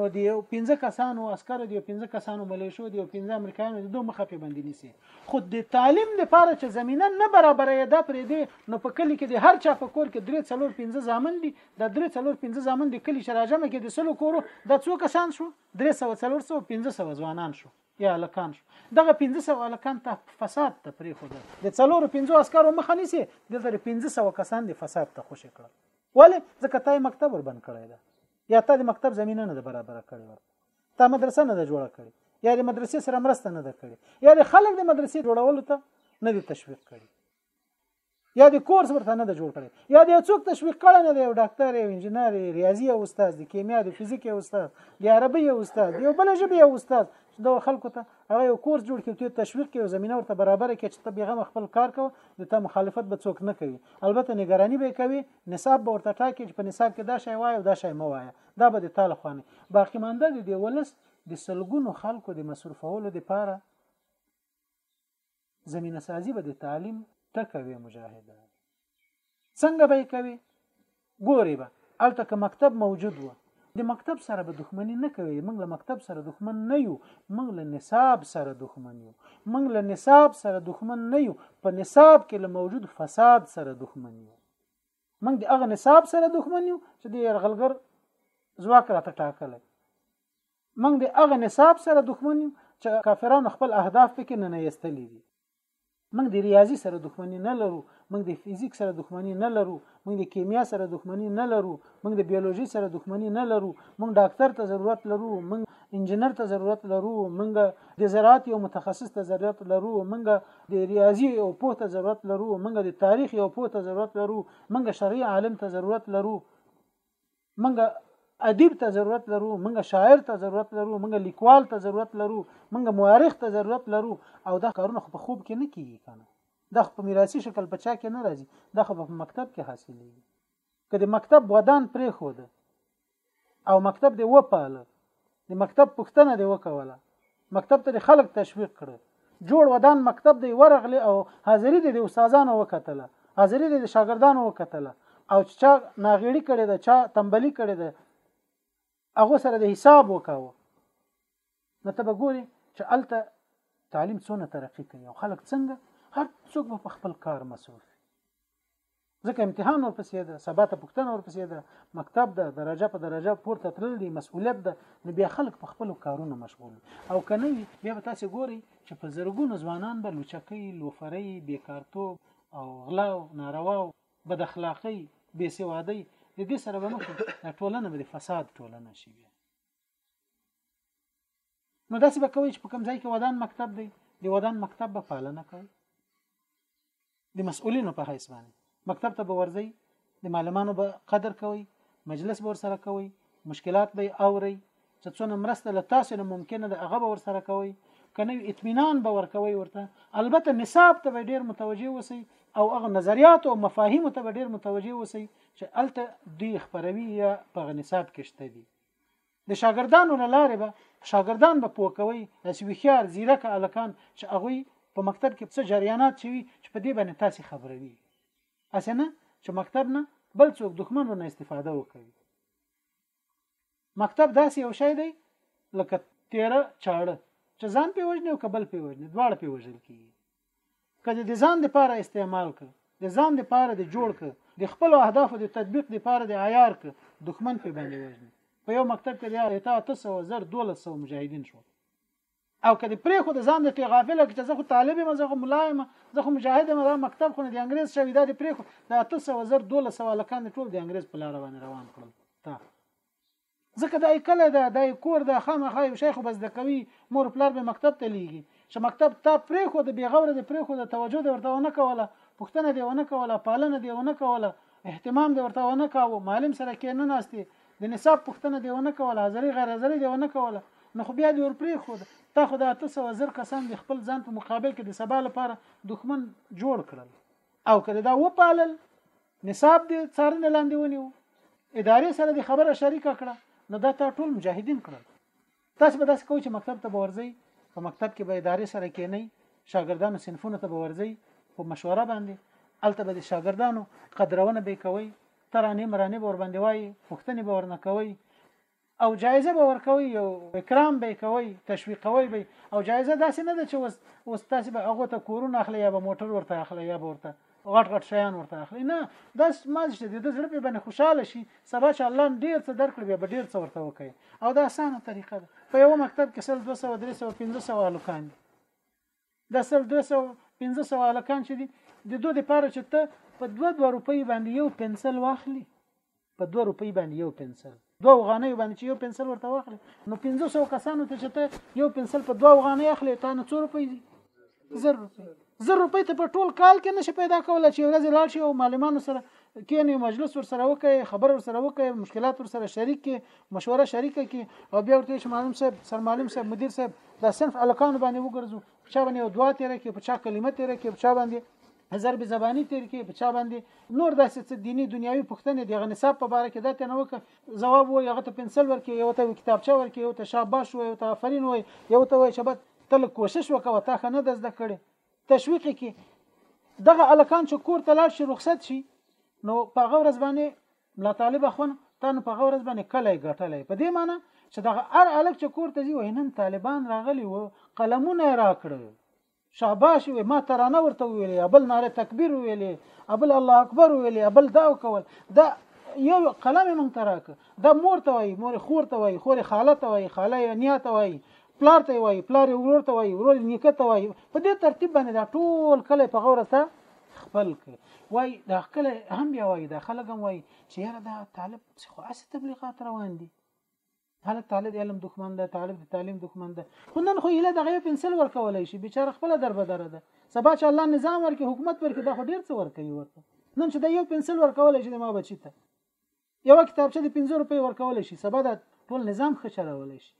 A: نو د یو پنځه کسانو عسکر دی یو پنځه کسانو ملیشو دی یو پنځه امریکایانو دی دوه مخه په باندې نیسی خو د تعلیم لپاره چې زمينه نه برابرې ده پرې دی نو په کلی کې د هر چا په کور کې درې څلور پنځه ځامن دي د درې څلور پنځه ځامن د کلی شراجمه کې د سلو کورو د څو کسان شو درې سوه څلور سوه پنځه سوه ځوانان شو یا هلکان شو دغه 1500 هلکان ته فساد ته پریښودل د څلورو پنځو عسکرو مخه نیسي دلته 1500 کسان د فساد ته خوشې کړل ولې ځکه تای مکتب ور بند کړی ده یا تا د مکتب زمينه نه ده برابره کړې ورته تا مدرسه نه ده جوړه کړې یا د مدرسې سره مرسته نه ده کړې یا د خلک د مدرسې جوړولو ته نه دي تشویق کړي یا د کورس ورته نه د جوړ کړي یا د څوک تشویق کړي نه دی یو ډاکټر یو انجنیر ریاضي او استاد د کیمیا د فزیک یو استاد د عربي یو استاد یو بل ژبه یو استاد د خلکو ته هغه یو کورس جوړ کړي ته تشویق کوي زمينه ورته برابر کړي چې ته بیغه خپل کار کوي د ته مخالفت به څوک نه کوي البته نگرانی به کوي نصاب به ورته ټاکي چې په نصاب کې دا شی وایي او دا شی مو وایي دا به د تاله خواني باقی مانده د ولس د سلګونو خلکو د مصرفولو لپاره زمینه سازی به د تعلیم ته کوي مجاهده څنګه به کوي ګوري به الته که مکتب موجود و د مکتب سره به دښمنی نه کوي موږ له مکتب سره دښمن نه یو موږ له نصاب سره دښمن یو موږ له نصاب سره دښمن نه یو په نصاب کې له موجود فساد سره دښمن یو موږ د هغه نصاب سره دښمن یو چې د يرغلګر ځواک راته ټاکل موږ د هغه نصاب سره دښمن یو چې کافرانو خپل اهداف پکې نه نیستلې دي موږ د ریاضي سره دښمنی نه لرو موږ د فزیک سره دښمنی نه لرو موږ د کیمیا سره دښمنی نه لرو موږ د بیولوژي سره دښمنی نه لرو موږ ډاکټر ته ضرورت لرو موږ انجنیر ته ضرورت لرو موږ د زراعت یو متخصص ته ضرورت لرو موږ د ریاضي یو پوه ته ضرورت لرو موږ د تاریخ یو پوه ته ضرورت لرو موږ شرعي عالم ته ضرورت لرو موږ ادیب ته ضرورت لرو موږ شاعر ته ضرورت لرو موږ لیکوال ته ضرورت لرو موږ مورخ ته ضرورت لرو او دا کارونه خو په خوب کې نه کیږي کنه دا خو په میراثي شکل په چا کې نه راځي دا خو په مکتب کې حاصلېږي که د مکتب ودان پرې خو ده او مکتب دې وپاله د مکتب پښتنه دې وکوله مکتب ته خلک تشویق کړي جوړ ودان مکتب دی ورغلی او حاضری دی د استادانو وکتله حاضری دی د شاګردانو وکتله او چا ناغیړی کړی ده چا تنبلی کړی ده هغه سره د حساب وکاوه نو ته به ګوري چې الته تعلیم څونه ترقی کوي او خلک څنګه هر څوک په خپل کار مصروف ځکه امتحان ورپسې ده سبا ته پوښتنه ورپسې ده مکتب ده درجه په درجه پورته تلل دي مسؤلیت ده نو بیا خلک په خپل کارونو مشغول او کنه بیا به تاسو ګوري چې په زرګونو ځوانان به لوچکۍ لوفرۍ بیکارتوب او غلا او ناروا او بد اخلاقۍ بې سوادۍ د دې سره به مخ ټولنه به فساد ټولنه شي بیا نو داسې به کوي چې په کوم ځای کې ودان مکتب دی د ودان مکتب به پالنه کوي د مسؤلینو په حیث باندې مکتب ته به ورځي د معلمانو به قدر کوي مجلس به ورسره کوي مشکلات به اوري چې څونه مرسته له تاسو نه ممکنه ده هغه به ورسره کوي کنه اطمینان به ورکوي ورته البته نصاب ته به ډیر متوجي وسی او هغه نظریات او مفاهیم ته به ډیر متوجي وسی چې الته دی خبروي یا په نصاب کې شته دي د شاګردانو له لارې به شاګردان به پوه کوي داسې ویښیار زیرک الکان چې هغوی په مکتب کې څه جریانات شوي چې په دې باندې تاسو خبروي اسنه چې مکتب نه بل څوک دښمن ورنه استفاده وکړي مکتب داسې یو شی دی لکه تیره چاړه چې ځان په وژنې او کبل په وژنې دواړه په وژل کیږي که د ځان لپاره استعمال ک د ځان لپاره د جوړ ک د خپل اهدافو د تطبیق لپاره د عیار ک دښمن په باندې وژني په یو مکتب کې د اتا 1200 مجاهدین شو او کله پرې خو د ځان د غافل کې زه خو طالب یم زه خو ملایم زه خو مجاهد یم دا مکتب خو نه د انګريز شوی دا د پرې خو د 1200 لکان ټول د انګريز په لار باندې روان کړل تا ځکه دا یې کله ده دا یې کور ده خامخا یو شیخ به زده کوي مور پلار به مکتب ته لیږي چې مکتب تا پرېښود بېغوره دې پرېښود توجه دې ورته ونه کوله پوښتنه دې ونه کوله پالنه دې ونه کوله اهتمام دې ورته ونه کاوه معلم سره کې نه ناستې د نصاب پوښتنه دې ونه کوله حاضري غیر حاضري دې ونه کوله نو خو بیا دې ور پرېښود تا خو دا اته سوه زر کسان د خپل ځان په مقابل کې د سبا لپاره دښمن جوړ کړل او که دا وپالل نصاب د څارنې لاندې ونیو ادارې سره د خبره شریکه کړه نو دا تا ټول مجاهدین کړل تاسو به داسې کوئ چې مکتب ته به ورځئ په مکتب کې به ادارې سره کېنئ شاګردانو صنفونو ته به ورځئ په مشوره باندې هلته به د شاګردانو قدرونه به کوئ ترانې مرانې به ورباندې وایي پوښتنې به ورنه کوئ او جایزه به ورکوي او اکرام به کوي تشویقوي به او جایزه داسې نه ده چې اوس اوس تاسو به هغه ته کورونه اخلي یا به موټر ورته اخلي یا به ورته غټ غټ شیان ورته اخلي نه دا ماز چې د زړه په باندې خوشاله شي سبا چې الله ډیر څه درکړي به ډیر څه ورته وکړي او دا اسانه طریقه ده په یو مکتب کې سل 200 300 500 هلکان دي دا سل دوه سو پنځه سو هلکان چې دي د دوی دپاره چې ته په دوه دوه روپۍ باندې یو پنسل واخلي په دوه روپۍ باندې یو پنسل دوه افغانۍ باندې چې یو پنسل ورته واخلي نو پنځه سو کسانو ته چې ته یو پنسل په دوه افغانۍ اخلي تا نه څو روپۍ دي زر روپۍ زر روپۍ ته په ټول کال کې نشي پیدا کولی چې ورځې لاړ شي او معلمانو سره کینې مجلس ورسره وکړي خبر ورسره وکړي مشکلات ورسره شریک کړي مشوره شریکه کړي او بیا ورته چې معلم صاحب سر معلم صاحب مدیر صاحب دا صرف الکان باندې وګرځو په چا باندې دوا تیرې کې په چا کلمه تیرې کې په چا باندې ضرب زبانی تیر کې په چا باندې نور داسې څه دینی دنیوي پوښتنې د غنصاب په باره کې دا ته نه وکړه جواب وو یو ته پنسل ورکې یو ته کتابچه ورکې یو ته شاباش وو یو ته آفرین وو یو ته وای شبت تل کوشش وکوه تا خنه د زده کړې تشویق کی دغه الکان چې کور ته لاړ شي رخصت شي نو په هغه ورځ باندې ملا طالب اخوان تا نو په هغه ورځ باندې کله ګټلې په دې معنی چې دغه هر الک چې کور ته ځي وینن طالبان راغلي وو قلمونه راکړل شاباش وي ما ترانه ورته ویلې ابل ناره تکبیر ویلې ابل الله اکبر ویلې ابل دا وکول دا یو قلم مونږ تراک دا مور ته وای مور خور ته وای خور خاله ته وای خاله نیا ته وای پلار ته وایي پلار یې ورور ته وایي ورور یې نیکه ته وایي په دې ترتیب باندې دا ټول کلی په غوره سره خپل کړي وایي دا کلی هم بیا وایي دا خلک هم وایي چې یاره دا طالب چې خو هسې تبلیغات روان دي هلک طالب علم دښمن ده طالب د تعلیم دښمن ده خو نن خو هله دغه یو پنسل ورکولای شي بیچاره خپل دربدره ده سبا چې الله نظام ورکړي حکومت ورکړي دا خو ډیر څه ورکوي ورته نن چې دا یو پنسل ورکولای شي د ما بچی ته یو کتابچه د 15 روپۍ ورکولای شي سبا دا ټول نظام خچرولای شي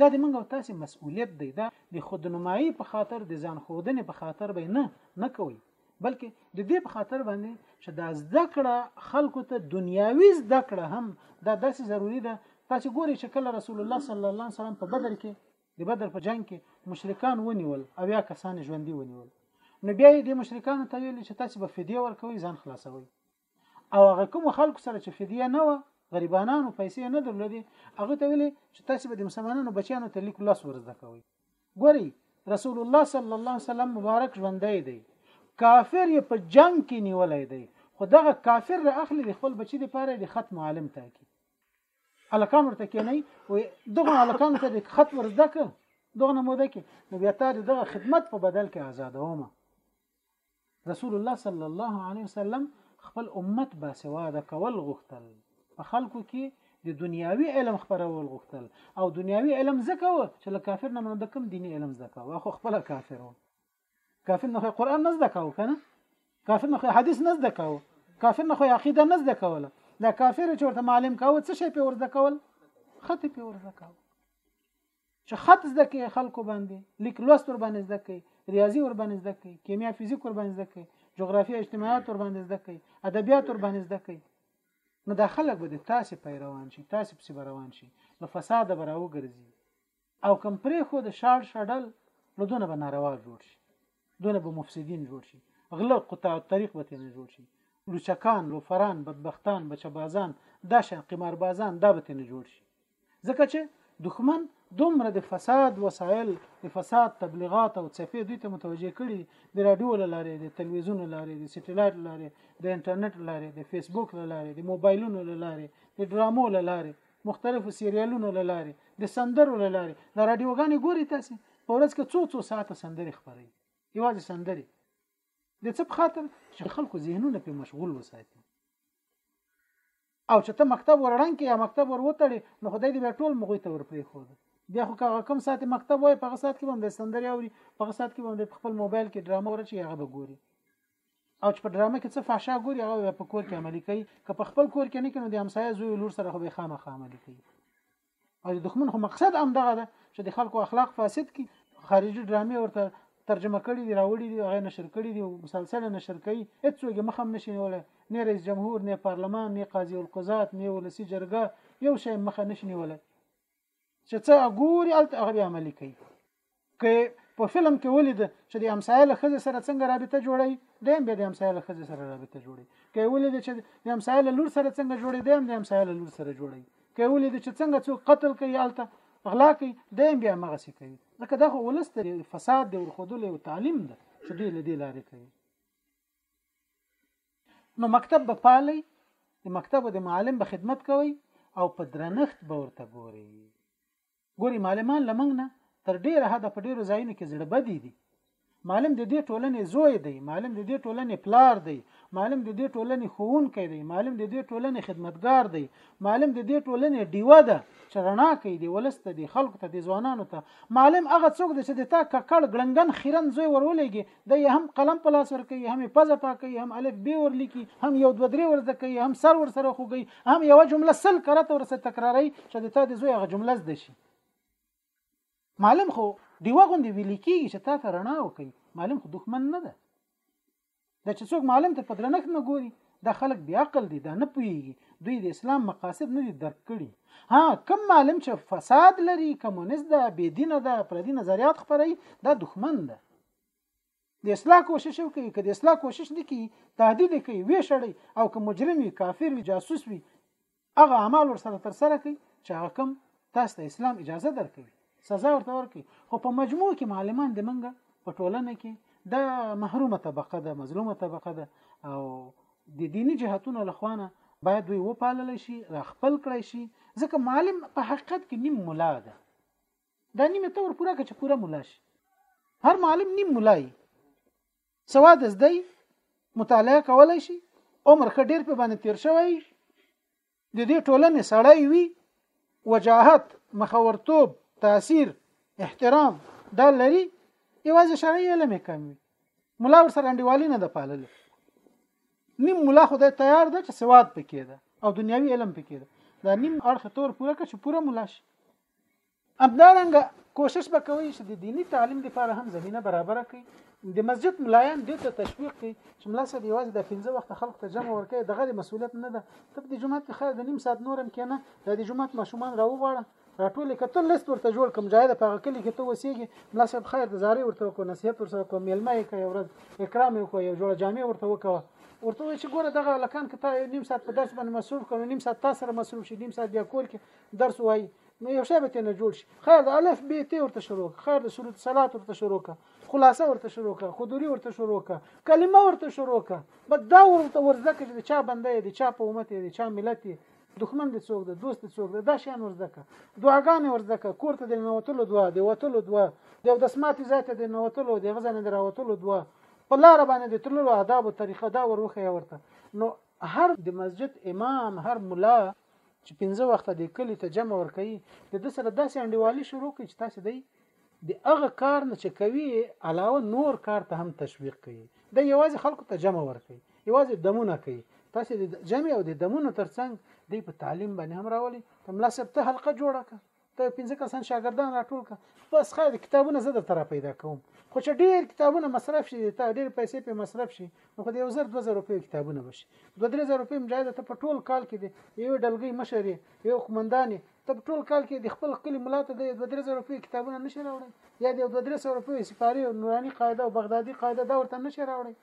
A: دا د موږ او تاسې مسئولیت دی، دا د خودنمایۍ په خاطر، د ځان ښودنې په خاطر به یې نه نه کوئ، بلکې د دې په خاطر باندې چې دا زده کړه خلکو ته دنیاوي زده کړه هم دا داسې ضروري ده، تاسې ګورئ چې کله رسول الله صلی الله علیه وسلم په بدر کې د بدر په جنګ کې مشرکان ونیول اویا کسان ژوندي ونیول نو بیا یې دې مشرکانو ته ویل چې تاسې به فدیه ورکوئ ځان خلاصوئ او هغه کوم خلکو سره چې فدیه نه و غریبانانو پیسې نه درلودي هغه ته ویلي چې تاسو به د مسلمانانو بچیانو ته لیک لوس ورزده کوئ ګوري رسول الله صلی الله علیه وسلم مبارک ژوندی دی کافر یې په جنگ کې نیولای دی خو دغه کافر را اخلي د خپل بچی لپاره د خط معلم ټاکي الکان ورته کینی او دغه الکان ته د خط ورزده ک دغه موده کې نو بیا تا دغه خدمت په بدل کې آزادومه رسول الله صلی الله علیه وسلم خپل امت باسواده کول غوښتل په خلکو کې د دنیاوي علم خبرول غوښتل او دنیاوي علم ځکه و چې له کافر نه د کوم دیني علم زده کاوه خو خپل کافر و کافر نه خو قران نه زده کاوه کنه کافر نه خو حدیث نه زده کاوه کافر نه خو عقیده نه زده کوله دا کافر چې ورته معلم کاوه څه شي په ورزده کول خطه په ورزده کاوه چې خط زده کې خلکو باندې لیک لوست ور باندې زده کې ریاضي ور باندې زده کې کیمیا فزیک ور باندې زده کې جغرافیه اجتماعات ور باندې زده کې ادبیات ور باندې زده کې نو دا خلک به د تاسې پای روان شي تاسې پسې به روان شي نو فساد به راوګرځي او کم پرې خو د شاړ شډل نو دونه به ناروا جوړ شي دونه به مفسدین جوړ شي غله قطاع طریق به تنه جوړ شي لوچکان لوفران بدبختان بچبازان دا شان قماربازان دا به تنه جوړ شي ځکه چې دښمن دومره د فساد وسایل د فساد تبلیغات او صفې دوی ته متوجه کړي د رادیو لاره د تلویزیون لاره د سټلایټ لاره د انټرنیټ لاره د فیسبوک لاره د موبایلونو لاره د ډرامو لاره مختلفو سیریالونو له لارې د سندرو له لارې د رادیوګانې ګوري تاسو په ورځ کې څو څو ساعته سندرې خبري یوازې سندرې د څه په خاطر چې خلکو ذهنونه په مشغول وساتي او چې ته مکتب ورړنګ کې یا مکتب ور وتړي نو خدای دې بیا ټول مغوي ته ورپرې خو ده بیا خو هغه کم ساعت مکتب وای په هغه ساعت کې هم د سندري اوري په هغه ساعت کې هم د خپل موبایل کې ډرامه ورچی هغه به ګوري او چې په ډرامه کې څه فحشا ګوري هغه په کور کې عملي کوي که په خپل کور کې نه کینو د همسایه زوی لور سره خو به خامخا عملي کوي او د دښمن خو مقصد هم دغه ده چې د خلکو اخلاق فاسد کی خارجي ډرامې ورته ترجمه کړي دي راوړي دي هغه نشر کړي دي مسلسل نشر کوي هیڅوک مخ هم نشي نیولای نه رئیس جمهور نه پارلمان نه قاضي القضات نه ولسی جرګه یو شی مخ نشي نیولای چې څه ګوري الته هغه بیا عملی کوي که په فلم کې ولید چې د همسایه له خزې سره څنګه رابطه جوړي دی هم بیا د همسایه له خزې سره رابطه جوړي که ولید چې د همسایه له لور سره څنګه جوړي دی هم د همسایه له لور سره جوړي که ولید چې څنګه څوک قتل کوي الته غلا کوي دی هم بیا مغه سي کوي ځکه دا خو ولست فساد دی ورخودل او تعلیم ده چې دوی له دې لارې کوي نو مکتب به پالي د مکتب او د معلم به خدمت کوي او په درنښت به ورته ګوري ګوري معلمان لمنګ نه تر ډیره حد په ډیرو ځایونو کې زړه بدی دي معلم د دې ټولنې زوی دی معلم د دې ټولنې پلار دی معلم د دې ټولنې ښوونکی دی معلم د دې ټولنې خدمتګار دی معلم د دې ټولنې ډیوه ده چې رڼا کوي دی ولسته دی خلکو ته دی ځوانانو ته معلم هغه څوک دی چې د تا ککړ ګړنګن خیرن زوی ورولېږي د یې هم قلم په لاس ور کوي هم یې پزه پاکوي هم الف بې ور لیکي هم یو دوه درې ور زده کوي هم سر ور سره خوږي هم یوه جمله سل کرته ور سره تکراروي چې د تا د زوی هغه جمله زده شي معلم خو دیوه غوندې ویل کېږي چې تا ته رڼا وکړي معلم خو دښمن نه ده د چې څوک معلم ته په درنښت نه ګوري دا خلک بیا عقل دي دا نه پوهیږي دوی د اسلام مقاصد نه دي درک کړي ها کم معلم چې فساد لري کمونیست ده بې دینه ده پردي نظریات خپروي دا دښمن ده د اصلاح کوشش وکړي که د اصلاح کوشش نه کوي تهدید کوي وی شړي او که مجرم وي کافر وي جاسوس وي هغه اعمال ورسره تر سره کوي چې هغه کم تاسو ته اسلام اجازه درکوي سزا ورته ورکړي خو په مجموع کې معلمان د منګه په ټولنه کې د محرومه طبقه ده مظلومه طبقه ده او د دینی جهاتونو لخوانه باید دوی وپالل شي را خپل کړی شي ځکه معلم په حقیقت کې نیم مولا ده دا نیمه تور پوره کړه چې پوره مولا شي هر معلم نیم مولای سواد زده مطالعه کولای شي عمر که ډیر په باندې تیر شوی د دې ټولنې سړی وي وجاهت مخورتوب تاثیر احترام دا لري یوازې شرعي علم یې کم وي ملا ور سره انډیوالي نه ده پاللې نیم ملا خدای تیار ده چې سواد پکې ده او دنیوي علم پکې ده دا نیم اړخ تور پوره کړ چې پوره ملا شي همدارنګه کوشش به کوي چې د دینی تعلیم لپاره هم زمينه برابره کړي د مسجد ملایان دې ته تشویق کړي چې ملا صاحب یوازې د 15 وخت خلق ته جمع ورکړي دغه د مسولیت نه ده ته د جمعه کې خیر د نیم ساعت نورم کینه د دې جمعه ماشومان راوغواړه راټول کتل لیست ورته جوړ کوم ځای د پاغه کلی کې ته وسیږي ملا صاحب خیر د زارې ورته کو نصیحت ورته کو میلمه یې کوي ورځ اکرام یې کو یو جوړه جامع ورته وکوه ورته وای چې ګوره دغه لکان که تا نیم ساعت په درس باندې مصروف کړو نیم ساعت تاسو سره مصروف شي نیم ساعت بیا کور کې درس وای نو یو شی به تنه جوړ شي خیر د الف ب ت ورته شروع خیر د شروط صلات ورته شروع خلاصه ورته شروع خدوري ورته شروع کلمه ورته شروع بس دا ورته ورزده کې د چا بنده دی چا په امت دی چا ملت دی دښمن د څوک ده دوست د څوک ده دا شان ورزده ک دعاګانې ورزده ک کور ته د نوتلو دعا دی وتلو دعا د دسمات ذات د نوتلو د غزنه دراوتلو دعا په لار باندې د تللو آداب او طریقه دا وروخه ورته نو هر د مسجد امام هر مولا چې پنځه وخت د کلی ته جمع ور کوي د د سره داسې انډیوالي شروع کوي چې تاسو دی د هغه کار نه چې کوي علاوه نور کار ته هم تشویق کوي د یوازې خلکو ته جمع ور کوي یوازې دمونه کوي تاسو د جمع او د دمونو ترڅنګ دی په تعلیم باندې هم راولي تملا سبته حلقه جوړه کړه ته پنځه کسان شاګردان راټول کړه بس خیر کتابونه زه درته را پیدا کوم خو چې ډیر کتابونه مصرف شي ته ډیر پیسې په مصرف شي نو خو د یو زر دوه زر روپیو کتابونه بشي دوه درې زر روپۍ مجاهد ته په ټول کال کې دی یو ډلګۍ مشر یو قمندان ته په ټول کال کې د خپل کلي ملا ته د دوه درې زر روپیو کتابونه نشي راوړی یا د دوه درې سو روپیو سپارې نوراني قاعده او بغدادي قاعده دا ورته نشي راوړی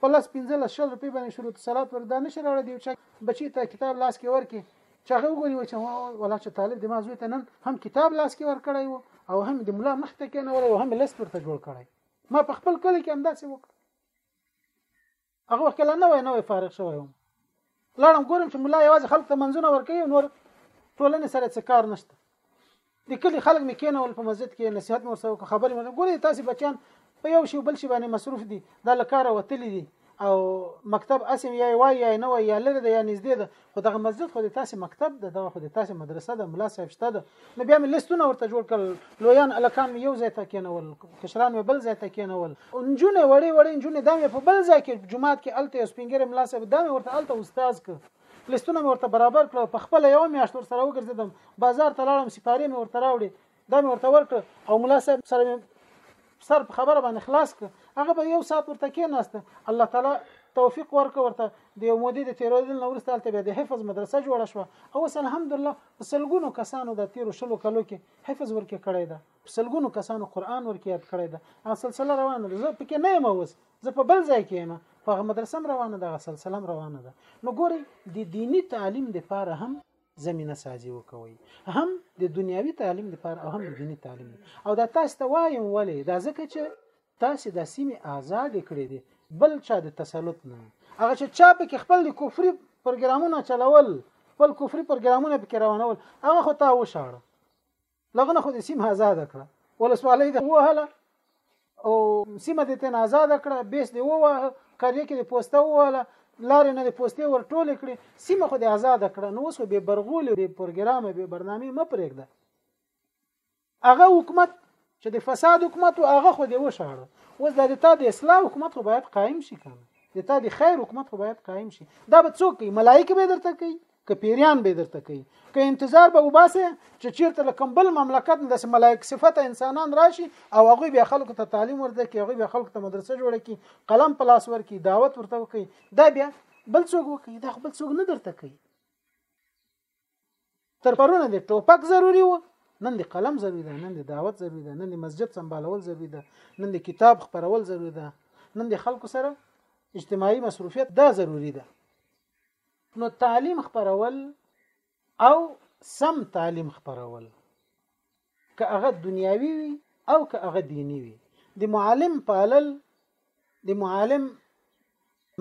A: په لس پنځلس شل روپۍ باندې شروع صلات ور دا نشي راوړی دی چې بچی ته کتاب لاس کې ورکې چې هغه وګوري چې ولا چې طالب د ما زوی ته نن هم کتاب لاس کې ورکړی وو او هم د ملا مخ ته کېنول او هم لست ورته جوړ کړی ما په خپل کلی کې همداسې وکړ هغه وخت لا نه وای نه وای فارغ شوی وم لاړم ګورم چې ملا یوازې خلک ته منځونه ورکوي نور ټولنې سره څه کار نشته د کلی خلک مې کېنول په مسجد کې نصیحت مور سره خبرې مې ګوري تاسو بچیان په یو شی بل شی باندې مصروف دي دا لکاره وتلی دي او مکتب اسم یا وای یا نه وای یا لره ده یا نږدې ده خو دغه مسجد خو د تاسو مکتب ده دغه خو د تاسو مدرسه ده ملا صاحب شته ده نو بیا مې لستونه ورته جوړ کړل لویان الکان مې یو ځای ته کېنول کشران مې بل ځای ته کېنول نجونې وړې وړې نجونې دا مې په بل ځای کې جماعت کې الته یو سپینګرې ملا صاحب دا مې ورته الته استاد ک لستونه مې ورته برابر کړو په خپل یو میاشت ور سره وګرځیدم بازار ته لاړم سپارې مې ورته راوړې دا مې ورته ورکړ او ملا صاحب سره سر په خبره باندې خلاص ک هغه به یو سات ورته کې نهسته الله تعالی توفیق ورک ورته د یو مودې د تیرودل نو ورسته تل به د حفظ مدرسه جوړه شو او اوس الحمدلله په سلګونو کسانو د تیر شلو کلو کې حفظ ورکه کړی ده په سلګونو کسانو قران ورکه یاد کړی ده هغه سلسله روانه ده زه پکې نه یم اوس زه په بل ځای کې یم په مدرسه روانه ده سلسله روانه ده نو ګوري د دینی تعلیم لپاره هم زمينه سازي وکوي هم د دنیاوي تعلیم لپاره او هم د دینی تعلیم او دا تاسو ته وایم ولې دا ځکه چې تاسو د سیمې آزاد کړې دي بل چا د تسلط نه هغه چې چا په کې خپل د کفري پروګرامونه چلول خپل کفري پروګرامونه پکې روانول هغه خو تا وشاړه لغه نه خو د سیمه آزاد کړه ولسوالۍ د وهله او سیمه د تن آزاد کړه بیس دی ووه قریه کې د پوسته وواله لارې نه د پوستې ور ټول کړي سیمه خو د آزاد کړه نو اوس به برغول به پروګرام به برنامه م پرېږده هغه حکومت چې د فساد حکومت او هغه خو دی وشاړه اوس د تا د اسلام حکومت خو باید قائم شي کنه د تا د خیر حکومت خو باید قائم شي دا به څوک کوي ملائکه به درته کوي که پیریان به درته کوي که انتظار به وباسي چې چیرته له کوم بل مملکت د ملائک صفته انسانان راشي او هغه به خلکو ته تعلیم ورته کوي هغه به خلکو ته مدرسه جوړه کوي قلم پلاس ورکي دعوت ورته کوي دا بیا بل څوک وکړي دا خپل څوک نه درته کوي تر پرونه د ټوپک ضروری و نن د قلم ضروری ده نن د دعوت ضروری ده نن د مسجد سمبالول ضروری ده نن د کتاب خبرول ضروری ده نن د خلکو سره اجتماعي مصروفیت دا ضروری ده نو تعلیم خبرول او سم تعلیم خبرول که هغه دنیاوی وي او که هغه دینی وي د معلم پالل د معلم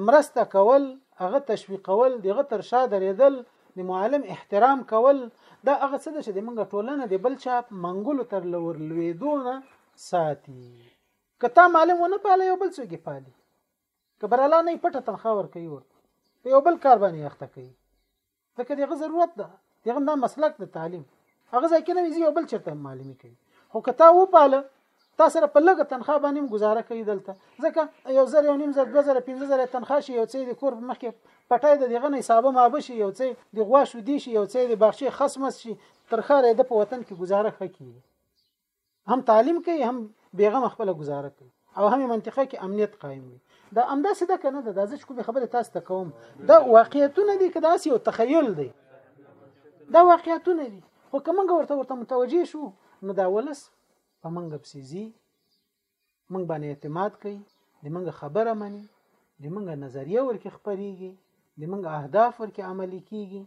A: مرسته کول هغه تشویقول دغه تر شا درېدل د معلم احترام کول دا هغه څه ده چې د منګه ټولنه د بل چا منګولو تر لور لویدونه ساتي کته معلم ونه پاله یو بل څوګي پالي که برالا نه پټه تنخواه ورکوي ورته په یو بل کار باندې اخته کوي ځکه دغه ضرورت ده دغه دا مسلک د تعلیم هغه ځکه نه ویزي یو بل چرته معلومي کوي خو که تا وپاله تا سره په لګه تنخواه باندې گزاره کوي دلته ځکه یو زر یو نیم زر 2000 15000 تنخواه شي یو څه د کور مخکې پټای د دغه نه حساب ما بشي یو څه د غوا شو دي شي یو څه د باغچې خصمس شي ترخاره د په وطن کې گزاره خکې هم تعلیم کوي هم بیغمه خپل گزاره کوي او هم منطقه کې امنیت قائم وي دا امدا سده کنه دا ځکه کوم خبره تاسو ته کوم دا واقعیتونه دي کدا سی او تخیل دي دا واقعیتونه دي خو کومګه ورته ورته متوجي شو نو دا ولس په منګه پسې زی موږ باندې اعتماد کوي د موږ خبره مني د موږ نظریه ورکه خبريږي د موږ اهداف ورکه عملی کیږي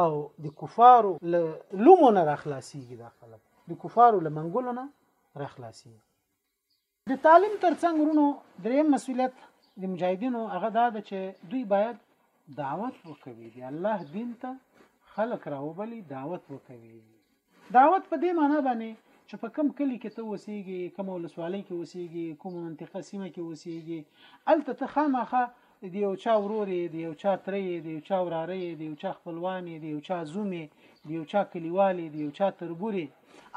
A: او د کفارو له لومو نه راخلاصيږي دا خلک د کفارو له منګولو نه راخلاصيږي د تعلیم ترڅنګ ورونو دریم مسولیت د مجاهدینو هغه دا ده چې دوی باید دعوت وکوي د الله دین ته خلک راوبلي دعوت وکوي دعوت په دې مانا باندې چې په کوم کلي کې ته اوسېږي، کومه ولسوالۍ کې اوسېږي، کومه منطقه سیمه کې اوسېږي، هلته ته خامخا د یو چا ورور یې، د یو چا تره یې، د یو چا وراره یې، د یو چا خپلوان یې، د یو چا زوم یې، د یو چا کلیوال یې، د یو چا تربور یې،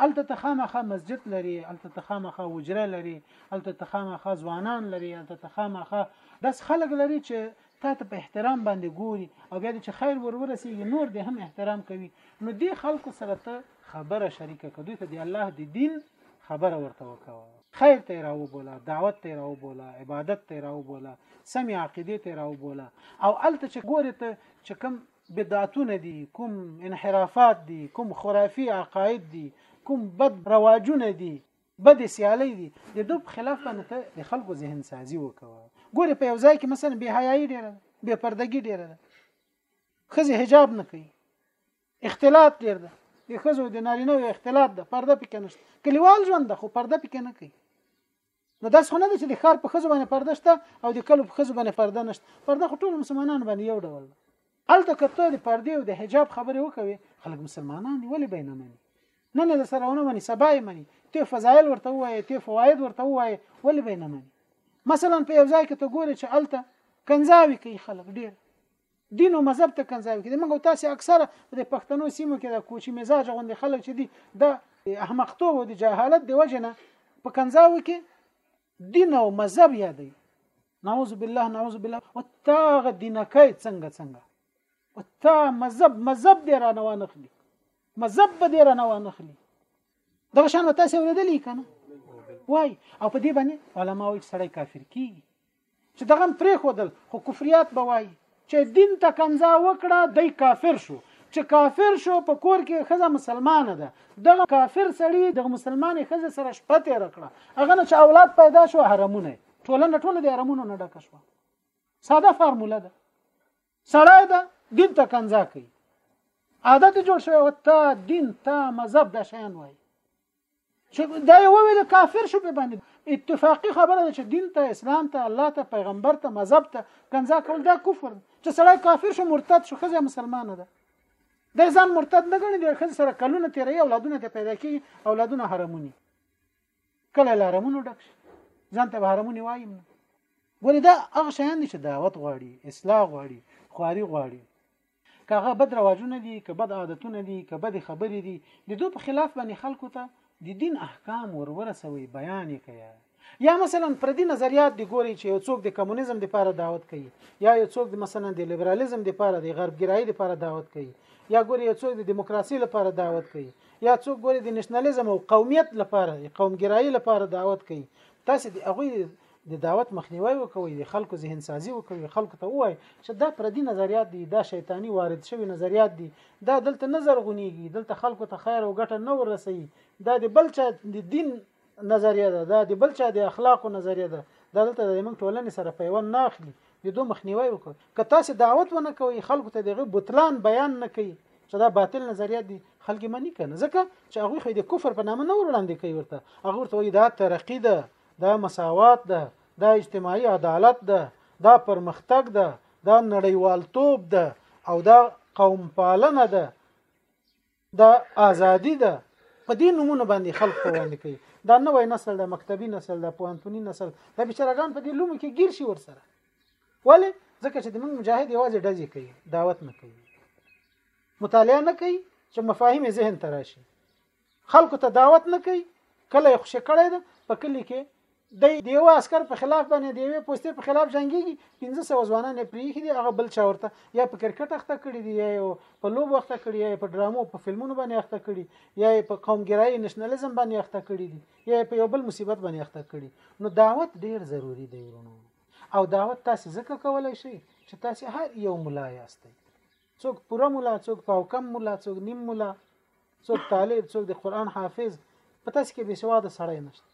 A: هلته ته خامخا مسجد لرې، هلته ته خامخا حجره لرې، هلته ته خامخا ځوانان لرې، هلته ته خامخا داسې خلک لرې چې تاته په احترام باندې ګوري او بیا د چې خیر ورورسیږي نور دې هم احترام کوي نو دې خلکو سره ته خبره شریکه کړه دوی ته د الله د دین خبره ورته وکوه خیر ته راو بولا دعوت ته راو بولا عبادت ته راو بولا سم عقیده ته راو بولا او الته چې ګوره ته چې کوم بدعتونه دي کوم انحرافات دي کوم خرافي عقاید دي کوم بد رواجونه دي بد سیالي دي د دوی په خلاف باندې ته د خلکو ذهن سازي وکوه ګوره په یو ځای کې مثلا بے حیايي ډیره ده بے پردګي ډیره ده خزه حجاب نه کوي اختلاط ډیر ده د خزو د نارینه او اختلاط ده پرده پکې نشته کلیوال ژوند ده خو پرده پکې نه کوي نو داس خو نه ده چې د خار په خزو باندې پرده شته او د کلو په خزو باندې پرده نشته پرده خو ټول مسلمانانو باندې یو ډول ده هلته که ته د پردې او د حجاب خبرې وکوي خلک مسلمانان دي ولې به نه مني نن یې سره ونه مني سبا یې مني ته فضایل ورته وایې ته فواید ورته وایې ولې به نه مني مثلا په یو ځای کې ته ګورې چې هلته کنځاوي کوي خلک ډېر دین او مذهب ته کنځاوي کوي موږ تاسو اکثره د پښتنو سیمو کې د کوچي مزاج غوندې خلک چې دي د احمقتوب او د جهالت د وجه نه په کنځاوي کې دین او مذهب یادوي نعوذ بالله نعوذ بالله وتاغه دینکای څنګه څنګه وتا مذهب مذهب دې را نه ونخلي مذهب به دې را نه ونخلي دا شان وتا څه ورېدلې کنه وای او په دې باندې علما وایي سړی کافر کیږي چې دغه پرې خودل خو کفریات به وایي چه دین ته کنځا وکړه دی کافر شو چه کافر شو په کور کې خزه مسلمانه ده دغه کافر سړی دغه مسلمانې خزه سره شپه تیر کړه هغه نه چې اولاد پیدا شو حرمونه ټولنه ټوله د حرمونو نه ډکه شو ساده فارموله ده سړی ده دین ته کنځا کوي عادت جوړ شوی او تا دین تا مذهب د شین وای چې دا یو ویل کافر شو به باندې اتفاقی خبره ده چې دین ته اسلام ته الله ته پیغمبر ته مذهب ته کنځا کول دا کفر ده چې سړی کافر شو مرتد شو خزه مسلمان ده د ځان مرتد نه غني د خزه سره کلونه تیرې اولادونه ته پیدا کی اولادونه حرمونی کله لارمونو ډک شي ځان ته حرمونی وایم نه ګورې دا هغه شیان دي چې دعوت غواړي اصلاح غواړي خواري غواړي که هغه بد رواجونه دي، که بد عادتونه دي، که بدې خبرې دي، د دوی په خلاف باندې خلکو ته د دین احکام ور ورسوئ، بیان یې کړئ. یا مثلا پردي نظریات دې ګورئ چې یو څوک د کمونیزم لپاره دعوت کوي، یا یو څوک مثلا د لیبرالیزم لپاره، د غربګرایۍ لپاره دعوت کوي، یا ګورئ یو څوک د دیموکراسۍ لپاره دعوت کوي، یا څوک ګورئ د نشنلیزم او قومیت لپاره، قومګرایۍ لپاره دعوت کوي. تاسې د هغوی د دعوت مخنیوی وکوي د خلکو ذهن سازي وکوي خلکو ته وایي چې دا پردي نظریات دي دا شیطانی وارد شوی نظریات دي دا دلته نه زرغونیږي دلته خلکو ته خیر او ګټه نه ورسوي دا د بل چا د دین نظریه ده دا د بل چا د اخلاقو نظریه ده دا دلته د موږ ټولنې سره پیوند نه اخلي د دوه مخنیوي وکړي که تاسو دعوت ونه کوئ خلکو ته دغه بطلان بیان نه کوي چې دا باطل نظریات دي خلک مني کنه ځکه چې هغه خو د کفر په نامه نه وړاندې کوي ورته هغه ورته وایي دا ترقی ده دا مساوات ده دا اجتماعي عدالت ده دا پرمختګ ده دا نړیوالتوب ده او دا قوم پالنه ده دا ازادي ده په دې نمونه باندې خلک وړاندې کوي دا نوې نسل د مکتبي نسل د پوهنتوني نسل د بشرګان په دې لومو کې ګیر شي ورسره ولی ځکه چې د موږ مجاهد یوازې ډزې کوي دعوت نه کوي مطالعه نه کوي چې مفاهیم ذهن تراشي خلکو ته دعوت نه کوي کله یې خوشې کړی ده په کلي کې د دیو عسكر په خلاف باندې دیوې پوستې په خلاف جنگيږي 1500 ځوانان یې پریخي دي هغه بل چا ورته یا په کرکټ اخته کړي دي یا په لوب اخته کړي یا په ډرامو په فلمونو باندې اخته کړي یا په قومګرایي نشنلیزم باندې اخته کړي دي یا په یو بل مصیبت باندې اخته کړي نو دعوت ډیر ضروری دی ورونو او دعوت تاسو ځکه کولای شئ چې تاسو هر یو ملا یاستئ څوک پوره مولا څوک پاو کم مولا څوک نیم مولا څوک طالب څوک د قران حافظ په تاسو کې بسواد سړی نشته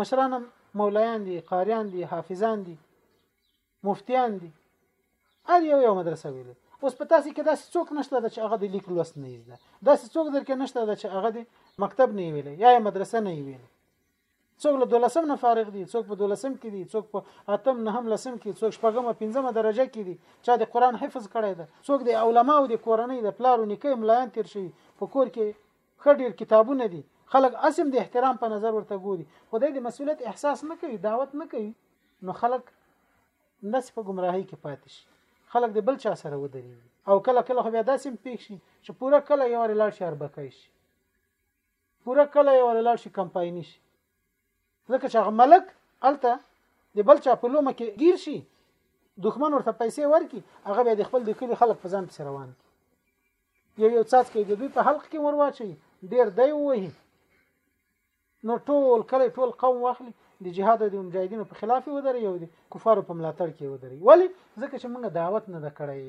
A: مشران مولایان دي قاریان دي حافظان دي مفتیان دي هر یو یو مدرسه ویل اوس په تاسو کې داسې څوک نشته چې هغه د لیک لوست نه زده داسې څوک درکې نشته چې هغه د مکتب نه ویل یا مدرسه نه ویل څوک له دولسم نه فارغ دي څوک په دولسم کې دي څوک په اتم نه هم لسم کې څوک شپږم پنځم درجه کې دي چا د قران حفظ کړی ده څوک د علما او د کورنۍ د پلارو نیکه ملایان تیر شي په کور کې خډیر کتابونه دي خلک اسم د احترام په نظر ورته ګوري خدای د مسولیت احساس نه کوي دعوت نه کوي نو خلک نس په گمراهۍ کې پاتې شي خلک د بل چا سره ودرېږي او کله کله خو بیا داسې پیښ شي چې پوره کله یو لاړ شي اربکای شي پوره کله یې ولا لاړ شي کمپایني شي ځکه چې هغه ملک الته د بل چا په لومه کې گیر شي دښمن ورته پیسې ورکي هغه به د خپل د کلی خلک په ځان پس روان کی یو یو څاڅ کې د دوی په حلق کې ورواچي ډیر دی وهي نو ټول کله ټول قوم واخلي د جهاد د مجاهدینو په خلاف ودرې یو دي کفارو په ملاتړ کې ودرې ولی ځکه چې موږ دعوت نه د کړې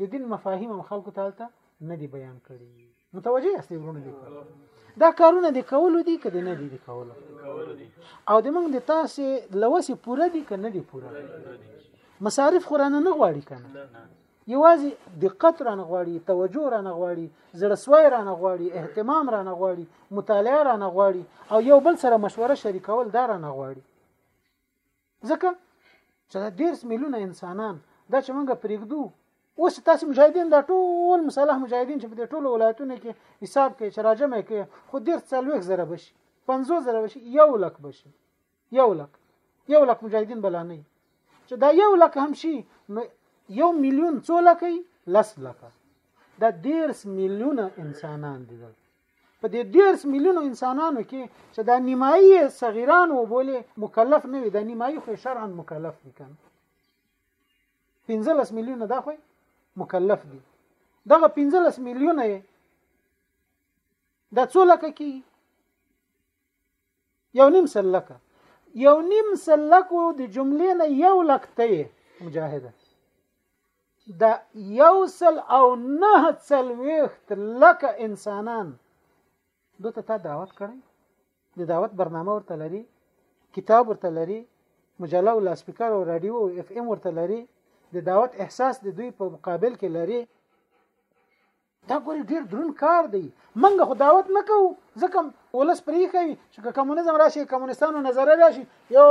A: د دین مفاهیم هم خلکو ته نه دی بیان کړی متوجه یاست ورونه دي دا کارونه د کولو دي کده نه دي د کولو او د موږ د تاسو لوسي پوره دي کنه دي پوره مصارف قران نه غواړي کنه یوازې دقت را نه غواړي توجه را نه غواړي زړه سوای را نه غواړي اهتمام را نه غواړي مطالعه را نه غواړي او یو بل سره مشوره شریکول دا را نه غواړي ځکه چې دا دیرس میلیونه انسانان دا چې موږ پرېږدو اوس تاسو مجاهدین دا ټول مصالح مجاهدین چې په دې ټولو ولایتونو کې حساب کوي چې راجم کوي خو ډیر څلويخ زره بشي 50 زره بشي یو لک بشي یو لک یو لک مجاهدین بلا نه چې دا یو لک هم شي یو میلیون څو لکې لس لکه دا دیرس میلیونه انسانان دي په دې 13 میلیونو انسانانو کې چې دا نیمایي صغیران وبولي مکلف نه وي دا نیمایي خو شرعا مکلف دي کنه 15 میلیونه دا خو مکلف دي دغه 15 میلیونه دا څو لکه کې یو نیم سل لکه یو نیم سل لکه د جملې نه یو لک ته مجاهد د یو سل او نه سل ویخت لکه انسانان دوته تا دعوت کړی د دعوت برنامه ورته لري کتاب ورته لري مجله او لاسپیکر او رادیو او اف ام ورته لري د دعوت احساس د دوی په مقابل کې لري دا ګوري ډیر درون کار دی منګه خو دعوت نه کوو ځکه ولس پرې کوي چې که کمونیزم راشي کمونستانو نظر راشي یو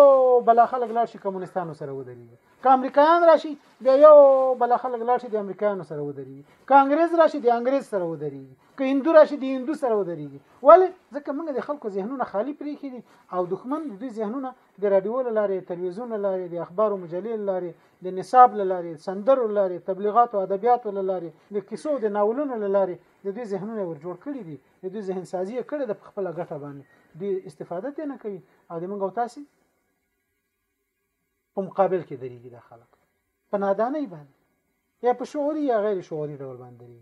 A: بل خلک لاړ شي کمونستانو سره ودرېږي که امریکایان راشي بیا یو بل خلک لاړ شي د امریکایانو سره ودرېږي که انګريز راشي د انګريز سره ودرېږي که هندو راشي د هندو سره ودرېږي ولې ځکه موږ د خلکو ذهنونه خالی پرې کړي او دښمن د دوی ذهنونه د راډیو له لارې، تلویزیون له لارې، د اخبار او مجلې له لارې، د نصاب له لارې، د سندرو له لارې، تبلیغاتو او ادبیاتو له لارې، د کیسو او د ناولونو له لارې د دوی ذهنونه یې ورجوړ کړي دي، د دوی ذهن سازي یې کړې ده په خپله ګټه باندې دوی استفاده ترې نه کوي او د موږ او تاسې په مقابل کې درېږي دا خلک په نادانۍ باندې یا په شعوري یا غیر شعوري ډول باندې دري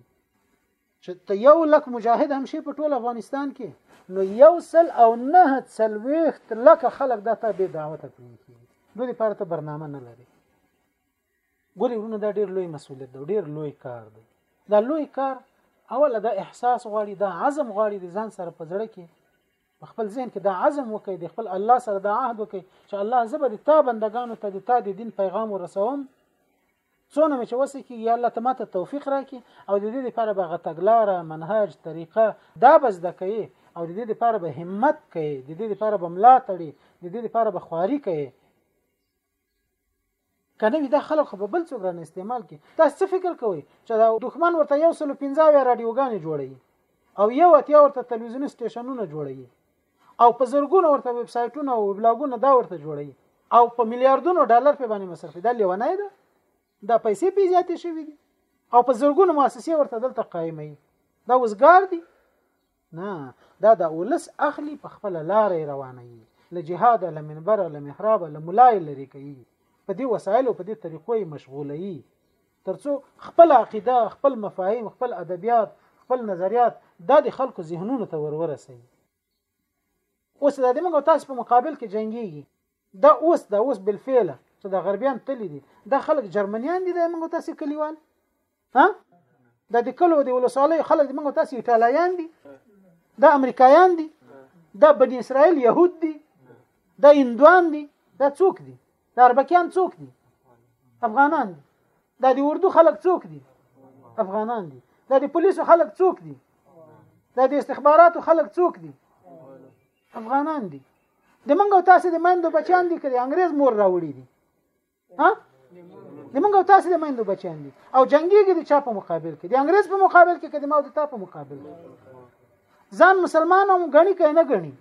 A: چې ته یو لک مجاهد هم شي په ټول افغانستان کې نو یو سل او نه څلويخت لک خلک د ته به دعوت کوي نو دې پاره ته برنامه نه لري ګوري ورونه دا ډیر لوی مسولیت دی ډیر لوی کار دی دا لوی کار اوله دا احساس غواړي دا عزم غواړي د ځان سره په زړه کې په خپل ذهن کې دا عزم وکړي د خپل الله سره دا عهد وکړي چې الله زبر تا بندگانو ته د تا د دین پیغام ورسوم څونه مې چې وسه کېږي یا الله ته ماته توفیق راکړي او د دې لپاره به هغه تګلاره منهج طریقه دا به زده کوي او د دې لپاره به همت کوي د دې لپاره به ملا تړي د دې لپاره به خواري کوي کنه وی دا خلک خو بل څوک رانه استعمال کی تاسو څه فکر کوئ چې دا دښمن ورته یو سل 15 رادیوګانې جوړي او یو اتیا ورته تلویزیونی سټیشنونه جوړي او په زرګونو ورته ویب سایټونه او ویبلاګونه دا ورته جوړي او په میلیارډونو ډالر په باندې مصرف دا لیونای ده دا پیسې پی زیاتې شوې دي او په زرګونو مؤسسې ورته دلته قائمې دا وزګار دي نه دا د اولس اخلي په خپل لارې روانه وي له جهاد له منبر له محراب له ملای لري کوي په دې وسایلو په دې طریقو یې مشغوله وي تر څو خپل عقیده، خپل مفاهیم، خپل ادبیات، خپل نظریات دا د خلکو ذهنونو ته ورورسوي اوس دا د موږ تاسو په مقابل کې جنگيږي دا اوس دا اوس بل فعل چې د غربیان تللی دي دا خلک جرمنیان دي د موږ تاسو کلیوال ها دا د کلو دی ولسوالۍ خلک د موږ تاسو ایتالایان دي دا امریکایان دي دا بنی اسرائیل يهود دي دا هندوان دي دا څوک دي دا اربکیان څوک دي افغانان دي دا د اردو خلک څوک دي افغانان دي دا د پولیسو خلک څوک دي دا د استخباراتو خلک څوک دي افغانان دي د منګ او تاسو د مندو بچان دي کړي انګريز مور راوړي دي ها د منګ او تاسو د مندو بچان دي او جنگيږي د چا په مقابل کې د انګريز په مقابل کې کدي ما د تا په مقابل کې ځان مسلمان هم غني کینه غني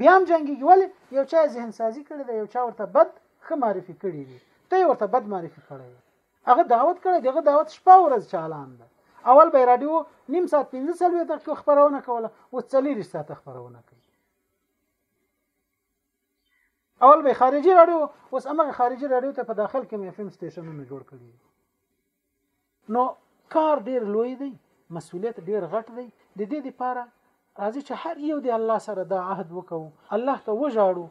A: بیا هم جنګیږي ولې یو چا ذهن سازي کړی دی یو چا ورته بد ښه معرفي کړی دی ته یې ورته بد معرفي کړی دی هغه دعوت کړی دغه دعوت شپه ورځ چالان ده اول به رادیو نیم ساعت 15 سلوي دقیقه خبرونه کوله او 40 ساعت خبرونه کوي اول به خارجي رادیو اوس هغه خارجي رادیو ته په داخل کې مې فلم سټیشنونه جوړ کړي نو کار ډیر لوی دی مسولیت ډیر غټ دی د دې لپاره راځي چې هر یو د الله سره دا عهد وکړو الله ته وژاړو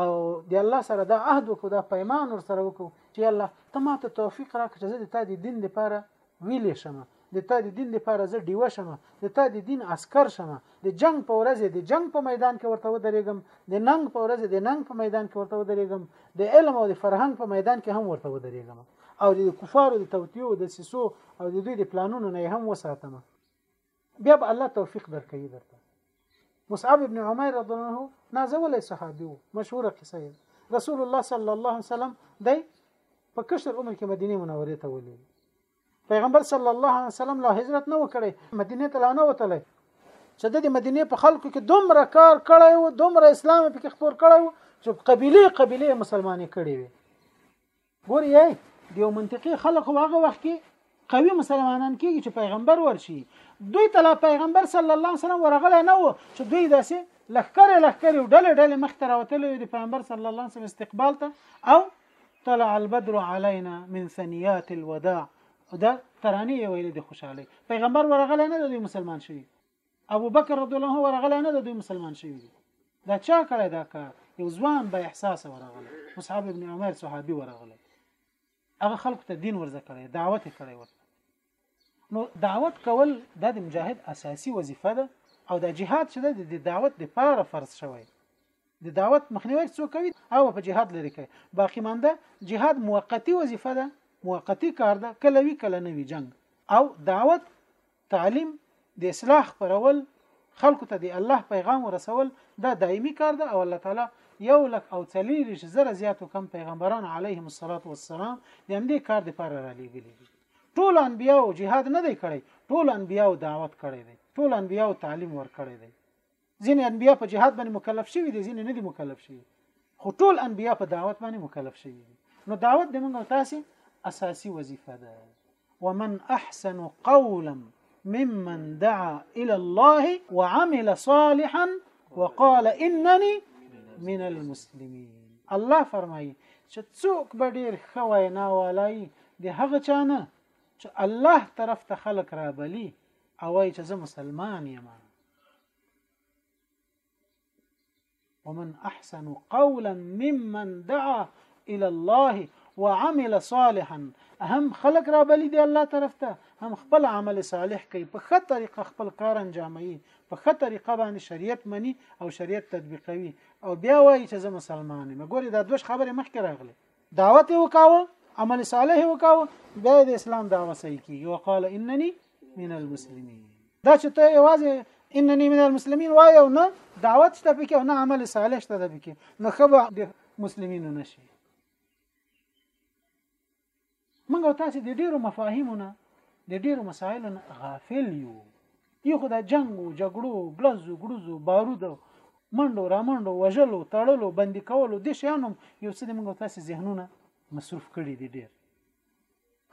A: او د الله سره دا عهد وکړو دا پیمان ور سره وکړو چې الله ته ما ته توفیق راکړه چې زه د تا د دین لپاره ویلې شمه د تا د دین لپاره زه ډیوه شمه د تا د دین عسكر شمه د جنگ په ورځ د جنگ په میدان کې ورته ودرېږم د ننګ په ورځ د ننګ په میدان کې ورته ودرېږم د علم او د فرهنګ په میدان کې هم ورته ودرېږم او د کفارو د توتیو د سیسو او د دوی د پلانونو نه هم وساتم بیا به الله توفیق درکوي درته مصعب ابن عمر رضی الله عنه نازولی صحابي وو مشهوره قصه یې رسول الله صلی الله علیه وسلم دی په کشر عمر کې مدینه منورې ته ولېږي پیغمبر صلی الله علیه وسلم له هجرت نه وکړي مدینه ته لانه وتلی چې د مدینه په خلکو کې دومره کار کړی وو دومره اسلام پکې خپور کړی وو چې قبيله قبيله مسلمانې کړې وي ګور یې د یو منطقي خلکو هغه وخت کې قوي مسلمانان کېږي چې پیغمبر ورشي دوی ته لا پیغمبر صلی الله علیه وسلم ورغلی نه وو چې دوی داسې لخکرې لخکرې ډلې ډلې مخ ته راوتلې د پیغمبر صلی الله علیه وسلم استقبال ته او طلع البدر علينا من ثنيات الوداع دا ترانه یې ویلې د خوشحالي پیغمبر ورغله نه د مسلمان شوی ابو بکر رضی الله عنه ورغله نه د مسلمان شوی دا چا کړی دا کار یو ځوان به احساس ورغله مصعب ابن عمر صحابي ورغله هغه خلکو ته دین ورزه کړی دعوت کړی ورته نو دعوت کول دا د مجاهد اساسي وظیفه ده او دا جهاد چې ده د دعوت د پاره فرض شوی د دعوت مخنیوي څوک کوي او په جهاد لري کوي باقی مانده جهاد موقتی وظیفه ده موقتی کار ده کله وی کله نه وی جنگ او دعوت تعلیم د اصلاح پرول خلکو ته د الله پیغام ورسول دا دایمي کار ده او الله تعالی یو لک او څلیریش زره زیاتو کم پیغمبران علیهم الصلاة والسلام د همدې کار لپاره را لېږلي دي ټول انبیاو جهاد نه دی کړی ټول انبیاو دعوت کړی دی ټول انبیاو تعلیم ورکړی دی ځینې انبیا په جهاد باندې مکلف شوي دي ځینې نه دي مکلف شوي خو ټول انبیا په دعوت باندې مکلف شوي دي نو دعوت د موږ تاسو اساسي وظیفه ده ومن احسن قولا ممن دعا الى الله وعمل صالحا وقال انني من المسلمين الله فرمایي چې څوک به ډیر ښه وینا والای د هغه چانه چې الله طرف ته خلق را بلی او وایي چې زه مسلمان یم ومن احسن قولا ممن دعا الى الله وعمل صالحا هم خلق را بلی دی الله طرف ته هم خپل عمل صالح کوي په خه طریقه خپل کار انجاموي په خه طریقه باندې شریعت مني او شریعت تطبیقوي او بیا وایي چې زه مسلمان یم ګوري دا دوش خبره مخکې راغله دعوت یې وکاوه عمل صالح یې وکاوه بیا د اسلام دعوه صحیح کیږي وقال انني من المسلمین دا چې ته یوازې انني من المسلمین وایې او نه دعوت شته پکې او نه عمل صالح شته پکې نو خبر د مسلمینو نشي موږ او تاسو د ډیرو مفاهیمو نه د ډیرو مسایلو نه غافل یو یو خو د جنگ او جګړو ګلزو ګړوزو بارودو منډو رامنډو وژلو تړلو بندي کولو د شیانو یو څه د موږ تاسو ذهنونه مصروف کړي دي ډیر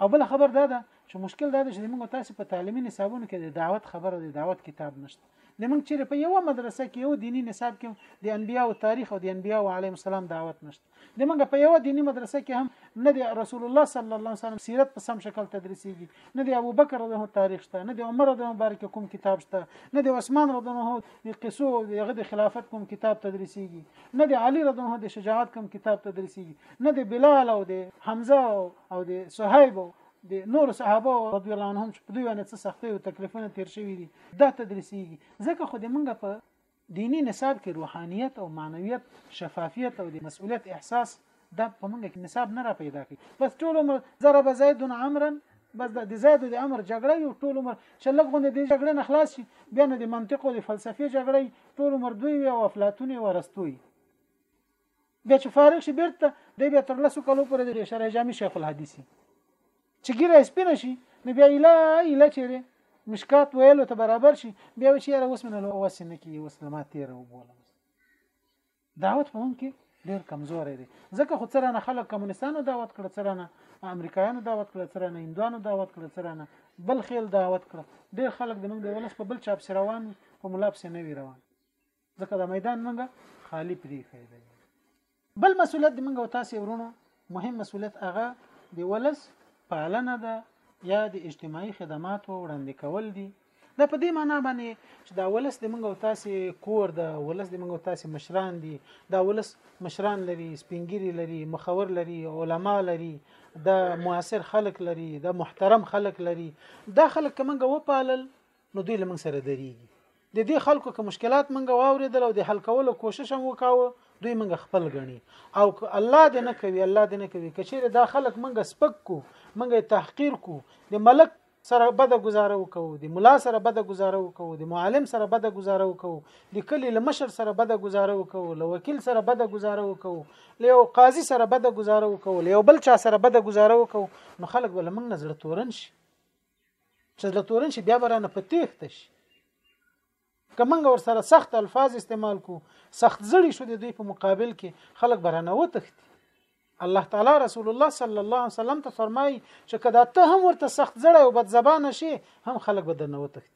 A: او بل خبر دا ده چې مشکل دا ده چې موږ تاسو په تعلیمي نصابونو کې د دعوت خبره د دعوت کتاب نشته د موږ چیرې په یو مدرسه کې یو دینی نصاب کې د انبیا او تاریخ او د انبیا علیهم السلام دعوت نشته د منګه په یو دینی مدرسه کې هم نه د رسول الله صلی الله علیه وسلم سیرت په سم شکل تدریسیږي نه د ابوبکر رضی الله تاریخ شته نه د عمر رضی الله بارک کوم کتاب شته نه د عثمان رضی الله د قصو دغه د خلافت کوم کتاب تدریسیږي نه د علی رضی الله د شجاعت کوم کتاب تدریسیږي نه د بلال او د حمزه او د صہیب د نور صحابه رضی الله عنهم چې په دوی باندې څه سختۍ او تکلیفونه تیر شوي دي دا تدریسیږي ځکه خو د منګه په دیني نصاب کې روحانیت او معنویت شفافیت او د مسؤلیت احساس دا په موږ کې نصاب نه را پیدا کوي بس ټول عمر ضرب زید عمرا بس د زید د امر جګړه یو ټول عمر چې لږ غونډه د جګړې نه خلاص شي بیا نه د منطق او د فلسفې جګړه ټول عمر دوی وي او افلاطون او ارسطوي بیا چې فارغ شي بیرته د بیا تر لسو کلو پورې د شرع جامع شیخ الحدیث چې ګیره سپینه شي نو بیا اله اله چیرې مشکات ویلو ته برابر شي بیا چې یاره اوس منه اوس نه کی اوس لما تیر وبوله دعوت په مونږ کې ډیر کمزورې دي ځکه خو سره نه خلک کمونستانو دعوت کړ سره نه امریکایانو دعوت کړ سره نه هندوانو دعوت کړ سره نه بل خیل دعوت کړ ډیر خلک د موږ د ولس په بل چاپ روان په ملاب سره نه وی روان ځکه دا میدان موږ خالی پریخی دی بل مسولیت موږ او تاسو ورونو مهم مسولیت هغه د ولس پالنه ده یا د اجتماعي خدماتو وړاندې کول دي دا په دې معنی باندې چې دا ولس د موږ او تاسو کور ده ولس د موږ او تاسو مشران دي دا ولس مشران لري سپینګری لري مخور لري علما لري دا موثر خلک لري دا محترم خلک لري دا خلک کومګه وپالل نو دوی لمن سره دريږي د دې خلکو که مشکلات منګه واوریدل او د حل کولو کوشش هم وکاوه دوی منګه خپل غني او الله دې نه کوي الله دې نه کوي کچېره دا خلک منګه سپک کو منګه تحقیر کو د ملک سره بده گزاره وکړو د ملا سره بده گزاره وکړو د معلم سره بده گزاره وکړو د کلی لمشر سره بده گزاره وکړو له وکیل سره بده گزاره وکړو له یو قاضي سره بده گزاره وکړو له یو بل چا سره بده گزاره وکړو نو خلک ول موږ نظر تورن شي چې له تورن شي بیا به رانه په تېښته شي که موږ ورسره سخت الفاظ استعمال کو سخت زړی شو د دوی په مقابل کې خلک به رانه وتښتي الله تعالی رسول الله صلی الله علیه وسلم ته فرمایي چې کدا ته هم ورته سخت زړی او بد زبانه شي هم خلک به درنه وتښتي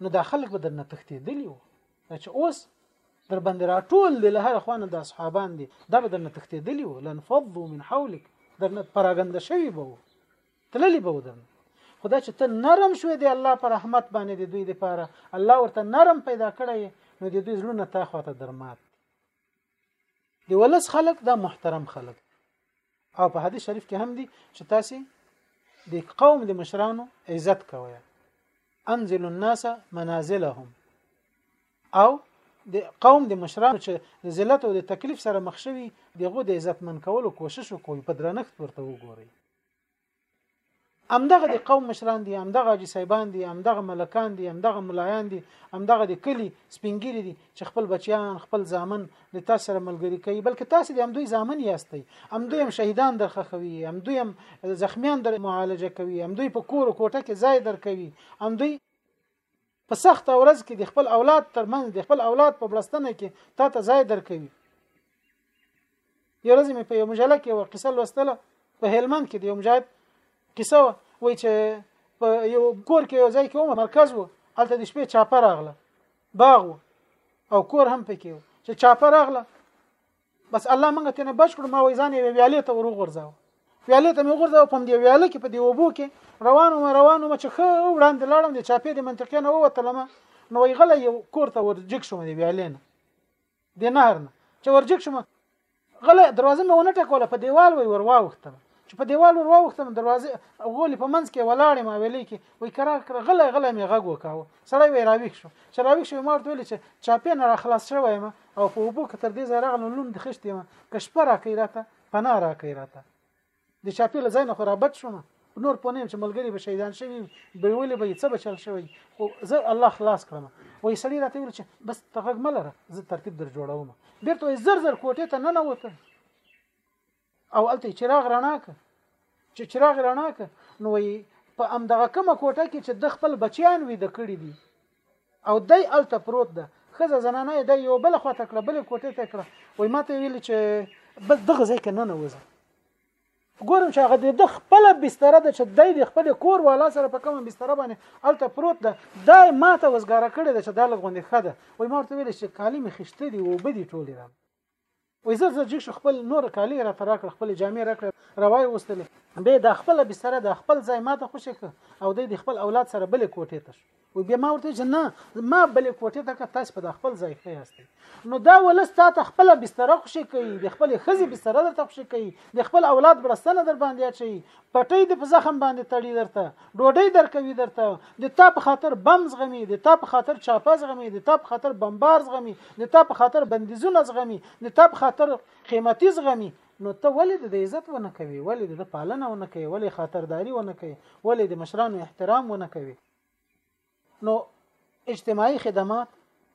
A: نو دا خلک به درنه تختیدلی وو چې اوس در باندې راټول دي له هر خوانه د اصحابان دي دا به درنه تختیدلی وو لنفضوا من حولک درنه پراګنده شوی به وو تللی به درنه خدا چې ته نرم شوې دی الله پر رحمت باندې د دوی لپاره الله ورته نرم پیدا کړی نو د دوی زړونه تا خواته درمات دی ولس خلق دا محترم خلق او په حدیث شریف کې هم دي چې تاسو د قوم د مشرانو عزت کوئ انزل الناس منازلهم او د قوم د مشرانو چې د ذلت او د تکلیف سره مخ شوي دغه د عزتمن کولو کوشش وکوي په درنښت ورته وګوري همدغه د قوم مشران دي همدغه حاجي صاحبان دي همدغه ملکان دي همدغه ملایان دي همدغه د کلی سپینګیری دي چې خپل بچیان خپل ځامن د تاسو سره ملګری کوي بلکې تاسو د همدوی ځامن یاستئ همدوی هم شهیدان درخخوي همدوی هم زخمیان در معالجه کوي همدوی په کور کوټه کې ځای درکوي همدوی په سخت ورځ کې د خپل اولاد ترمنځ د خپل اولاد په بلستنه کې تا ته ځای درکوي یو ورځ مې په یو مجله کې یو قصه لوستله په هلمند کې د یو مجاهد قصه وای چې په یو کور کې یو ځای کې و مرکز و هلته د شپې چاپه راغله باغ و او کور هم پکې و چې چاپه راغله بس الله مونږ ته نه بچ کړو ما وای ځان یې ویالې ته وروغورځاو ویالې ته مې وغورځاو په دې ویاله کې په دې وبو کې روانو ما روانو ما چې خو وړاندې لاړم د چاپې د منطقې نه ووتلم نو وای غلی یو کور ته ورجګ شوم د ویالې نه د نهر نه چې ورجګ شوم غلی دروازه مې ونه ټکوله په دیوال وای ورواوښتم چې په دیوال ور واوختم دروازه غولې په منځ کې ولاړې ما ویلې کې وای کرا کرا غلا غلا مې غږ وکاو سړی وی راویښ شو چې راویښ شو مارته ویل چې چاپې نه را خلاص شوی ما او په وبو کې تر دې ځای راغلم لوند خشتې ما کشپه را کوي راته پنا را کوي راته د چاپې له ځای نه خو را بد شوم نور په نیم چې ملګری به شهیدان شوی به ویلې به څه بچل شوی خو زه الله خلاص کړم وای سړی راته ویل چې بس ته غږ ملره زه ترتیب در جوړوم بیرته زر زر کوټې ته نه نه وته او الته چراغ رڼا ک چې چراغ رڼا ک نو په ام دغه کومه کوټه کې چې د خپل بچیان وي د کړی دي او دای الته پروت ده خزه زنانه د یو بل خواته کړه بل کوټه ته کړه وای ماته ویل چې بس دغه ځای کې نه نوځه ګورم چې هغه د خپل بستر د چې د خپل کور والا سره په کومه بستر باندې الته پروت ده دا ماته وزګاره کړی ده چې دا لغوندې خده وای مورته ویل چې کالی مې خشته دي او بدی ټولی راځي وای زر زر جګ شو خپل نور کالی را ترا کړ خپل جامې را کړ روای وستلې به د خپل بستر د خپل ځای ماته خوشې ک او د خپل اولاد سره بلې کوټې ته شو و بیا ما ورته چې نه ما بلې کوټې ته که تاسو په خپل ځای ښه یاست نو دا ولس تا ته خپل بستر خوشې کوي د خپل خزي بستر درته خوشې کوي د خپل اولاد برستنه در باندې اچي پټۍ دې په زخم باندې تړي درته ډوډۍ درکوي درته د تا په خاطر بم زغمي د تا په خاطر چاپه زغمي د تا په خاطر بمبار زغمي د تا په خاطر بندیزونه زغمي د تا په خاطر قیمتي زغمي نو ته ولې د عزت ونه کوي ولې د پالنه ونه کوي ولې خاطرداري ونه کوي ولې د مشرانو احترام ونه کوي نو اجتماعي خدمات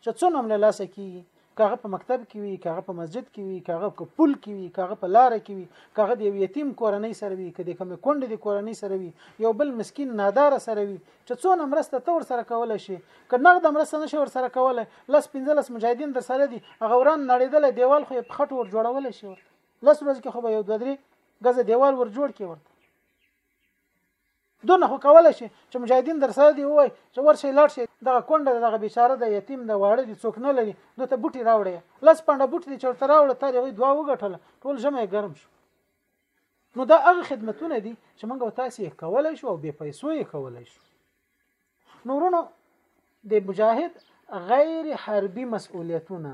A: چې څونه هم له لاسه کیږي کاغه په مکتب کې وي کاغه په مسجد کې وي کاغه په پل کې وي کاغه په لار کې وي کاغه د یو یتیم کورنۍ سره وي کدي کوم کونډ د کورنۍ سره وي یو بل مسكين نادار سره وي چې څونه مرسته تور سره کول شي که نغد مرسته نشي ور سره کول لس 15 مجاهدین در سره دي غوران نړیدل دیوال خو په خټ ور جوړول شي ورته لس ورځې کې خو به یو دوه درې غزه دیوال ور جوړ کې ورته دونه خو کولای شي چې مجاهدین در سره دی وای چې ورشي لاړ شي دغه کونډه دغه بیچاره د یتیم د واړه دي څوک نه لري دوی ته بوټي راوړي لس پنډه بوټي دي چې ورته راوړه تا دغه دوا وګټل ټول جمع ګرم شو نو دا هغه خدمتونه دي چې موږ تاسو یې کولای شو او بې پیسو یې کولای شو نورونو د مجاهد غیر حربي مسؤلیتونه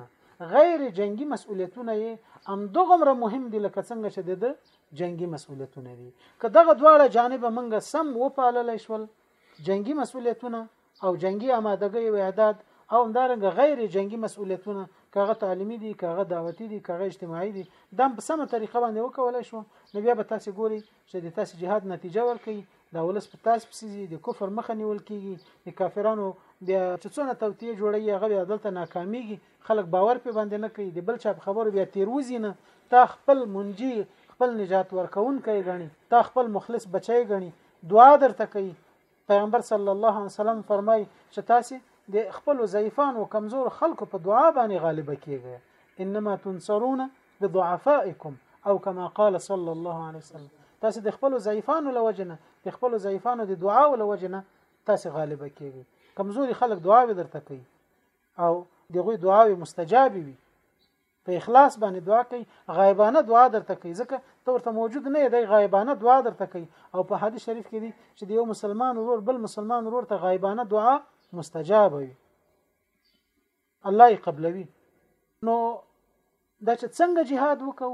A: غیر جنگي مسؤلیتونه یې هم دغمره مهم دي لکه څنګه چې د جنگي مسؤلیتونه دي که دغه دواړه جانب منګه سم وپالل شول جنگي مسؤلیتونه او جنگي آمادګۍ او اعداد او همدارنګ غیر جنگي مسؤلیتونه کاغه تعلیمي دي کاغه دعوتي دي کاغه اجتماعي دي دا په سمه طریقه باندې وکولای شو نو بیا به تاسو ګوري چې د تاسو جهاد نتیجه ورکړي دا ولس په تاسو پسې دي د کفر مخه نیول کیږي د کافرانو بیا چې څونه توتیه جوړي هغه بیا دلته ناکامیږي خلک باور په باندې نه کوي د بل چا په خبرو بیا تیروزی نه تا خپل منجي خپل نجات ورکون کوي غني تا خپل مخلص بچي غني دعا درته کوي پیغمبر صلی الله علیه وسلم فرمای چې تاسو د خپل ضعیفان او کمزور خلکو په دعا باندې غالب کیږئ انما تنصرون بضعفائکم او کما قال صلی الله علیه وسلم تاسو د خپل ضعیفانو لوجنه د خپل ضعیفانو د دعا لوجنه تاسو غالب کیږئ کمزوري خلک دعا به درته کوي او دغه دعا مستجاب وي په اخلاص باندې دعا کوي غایبانه دعا درته کوي ځکه ته ورته موجود نه دی غایبانه دعا درته کوي او په حدیث شریف کې دی چې یو مسلمان ورور بل مسلمان ورور ته غایبانه دعا مستجاب وي الله یې قبلوي نو دا چې څنګه jihad وکاو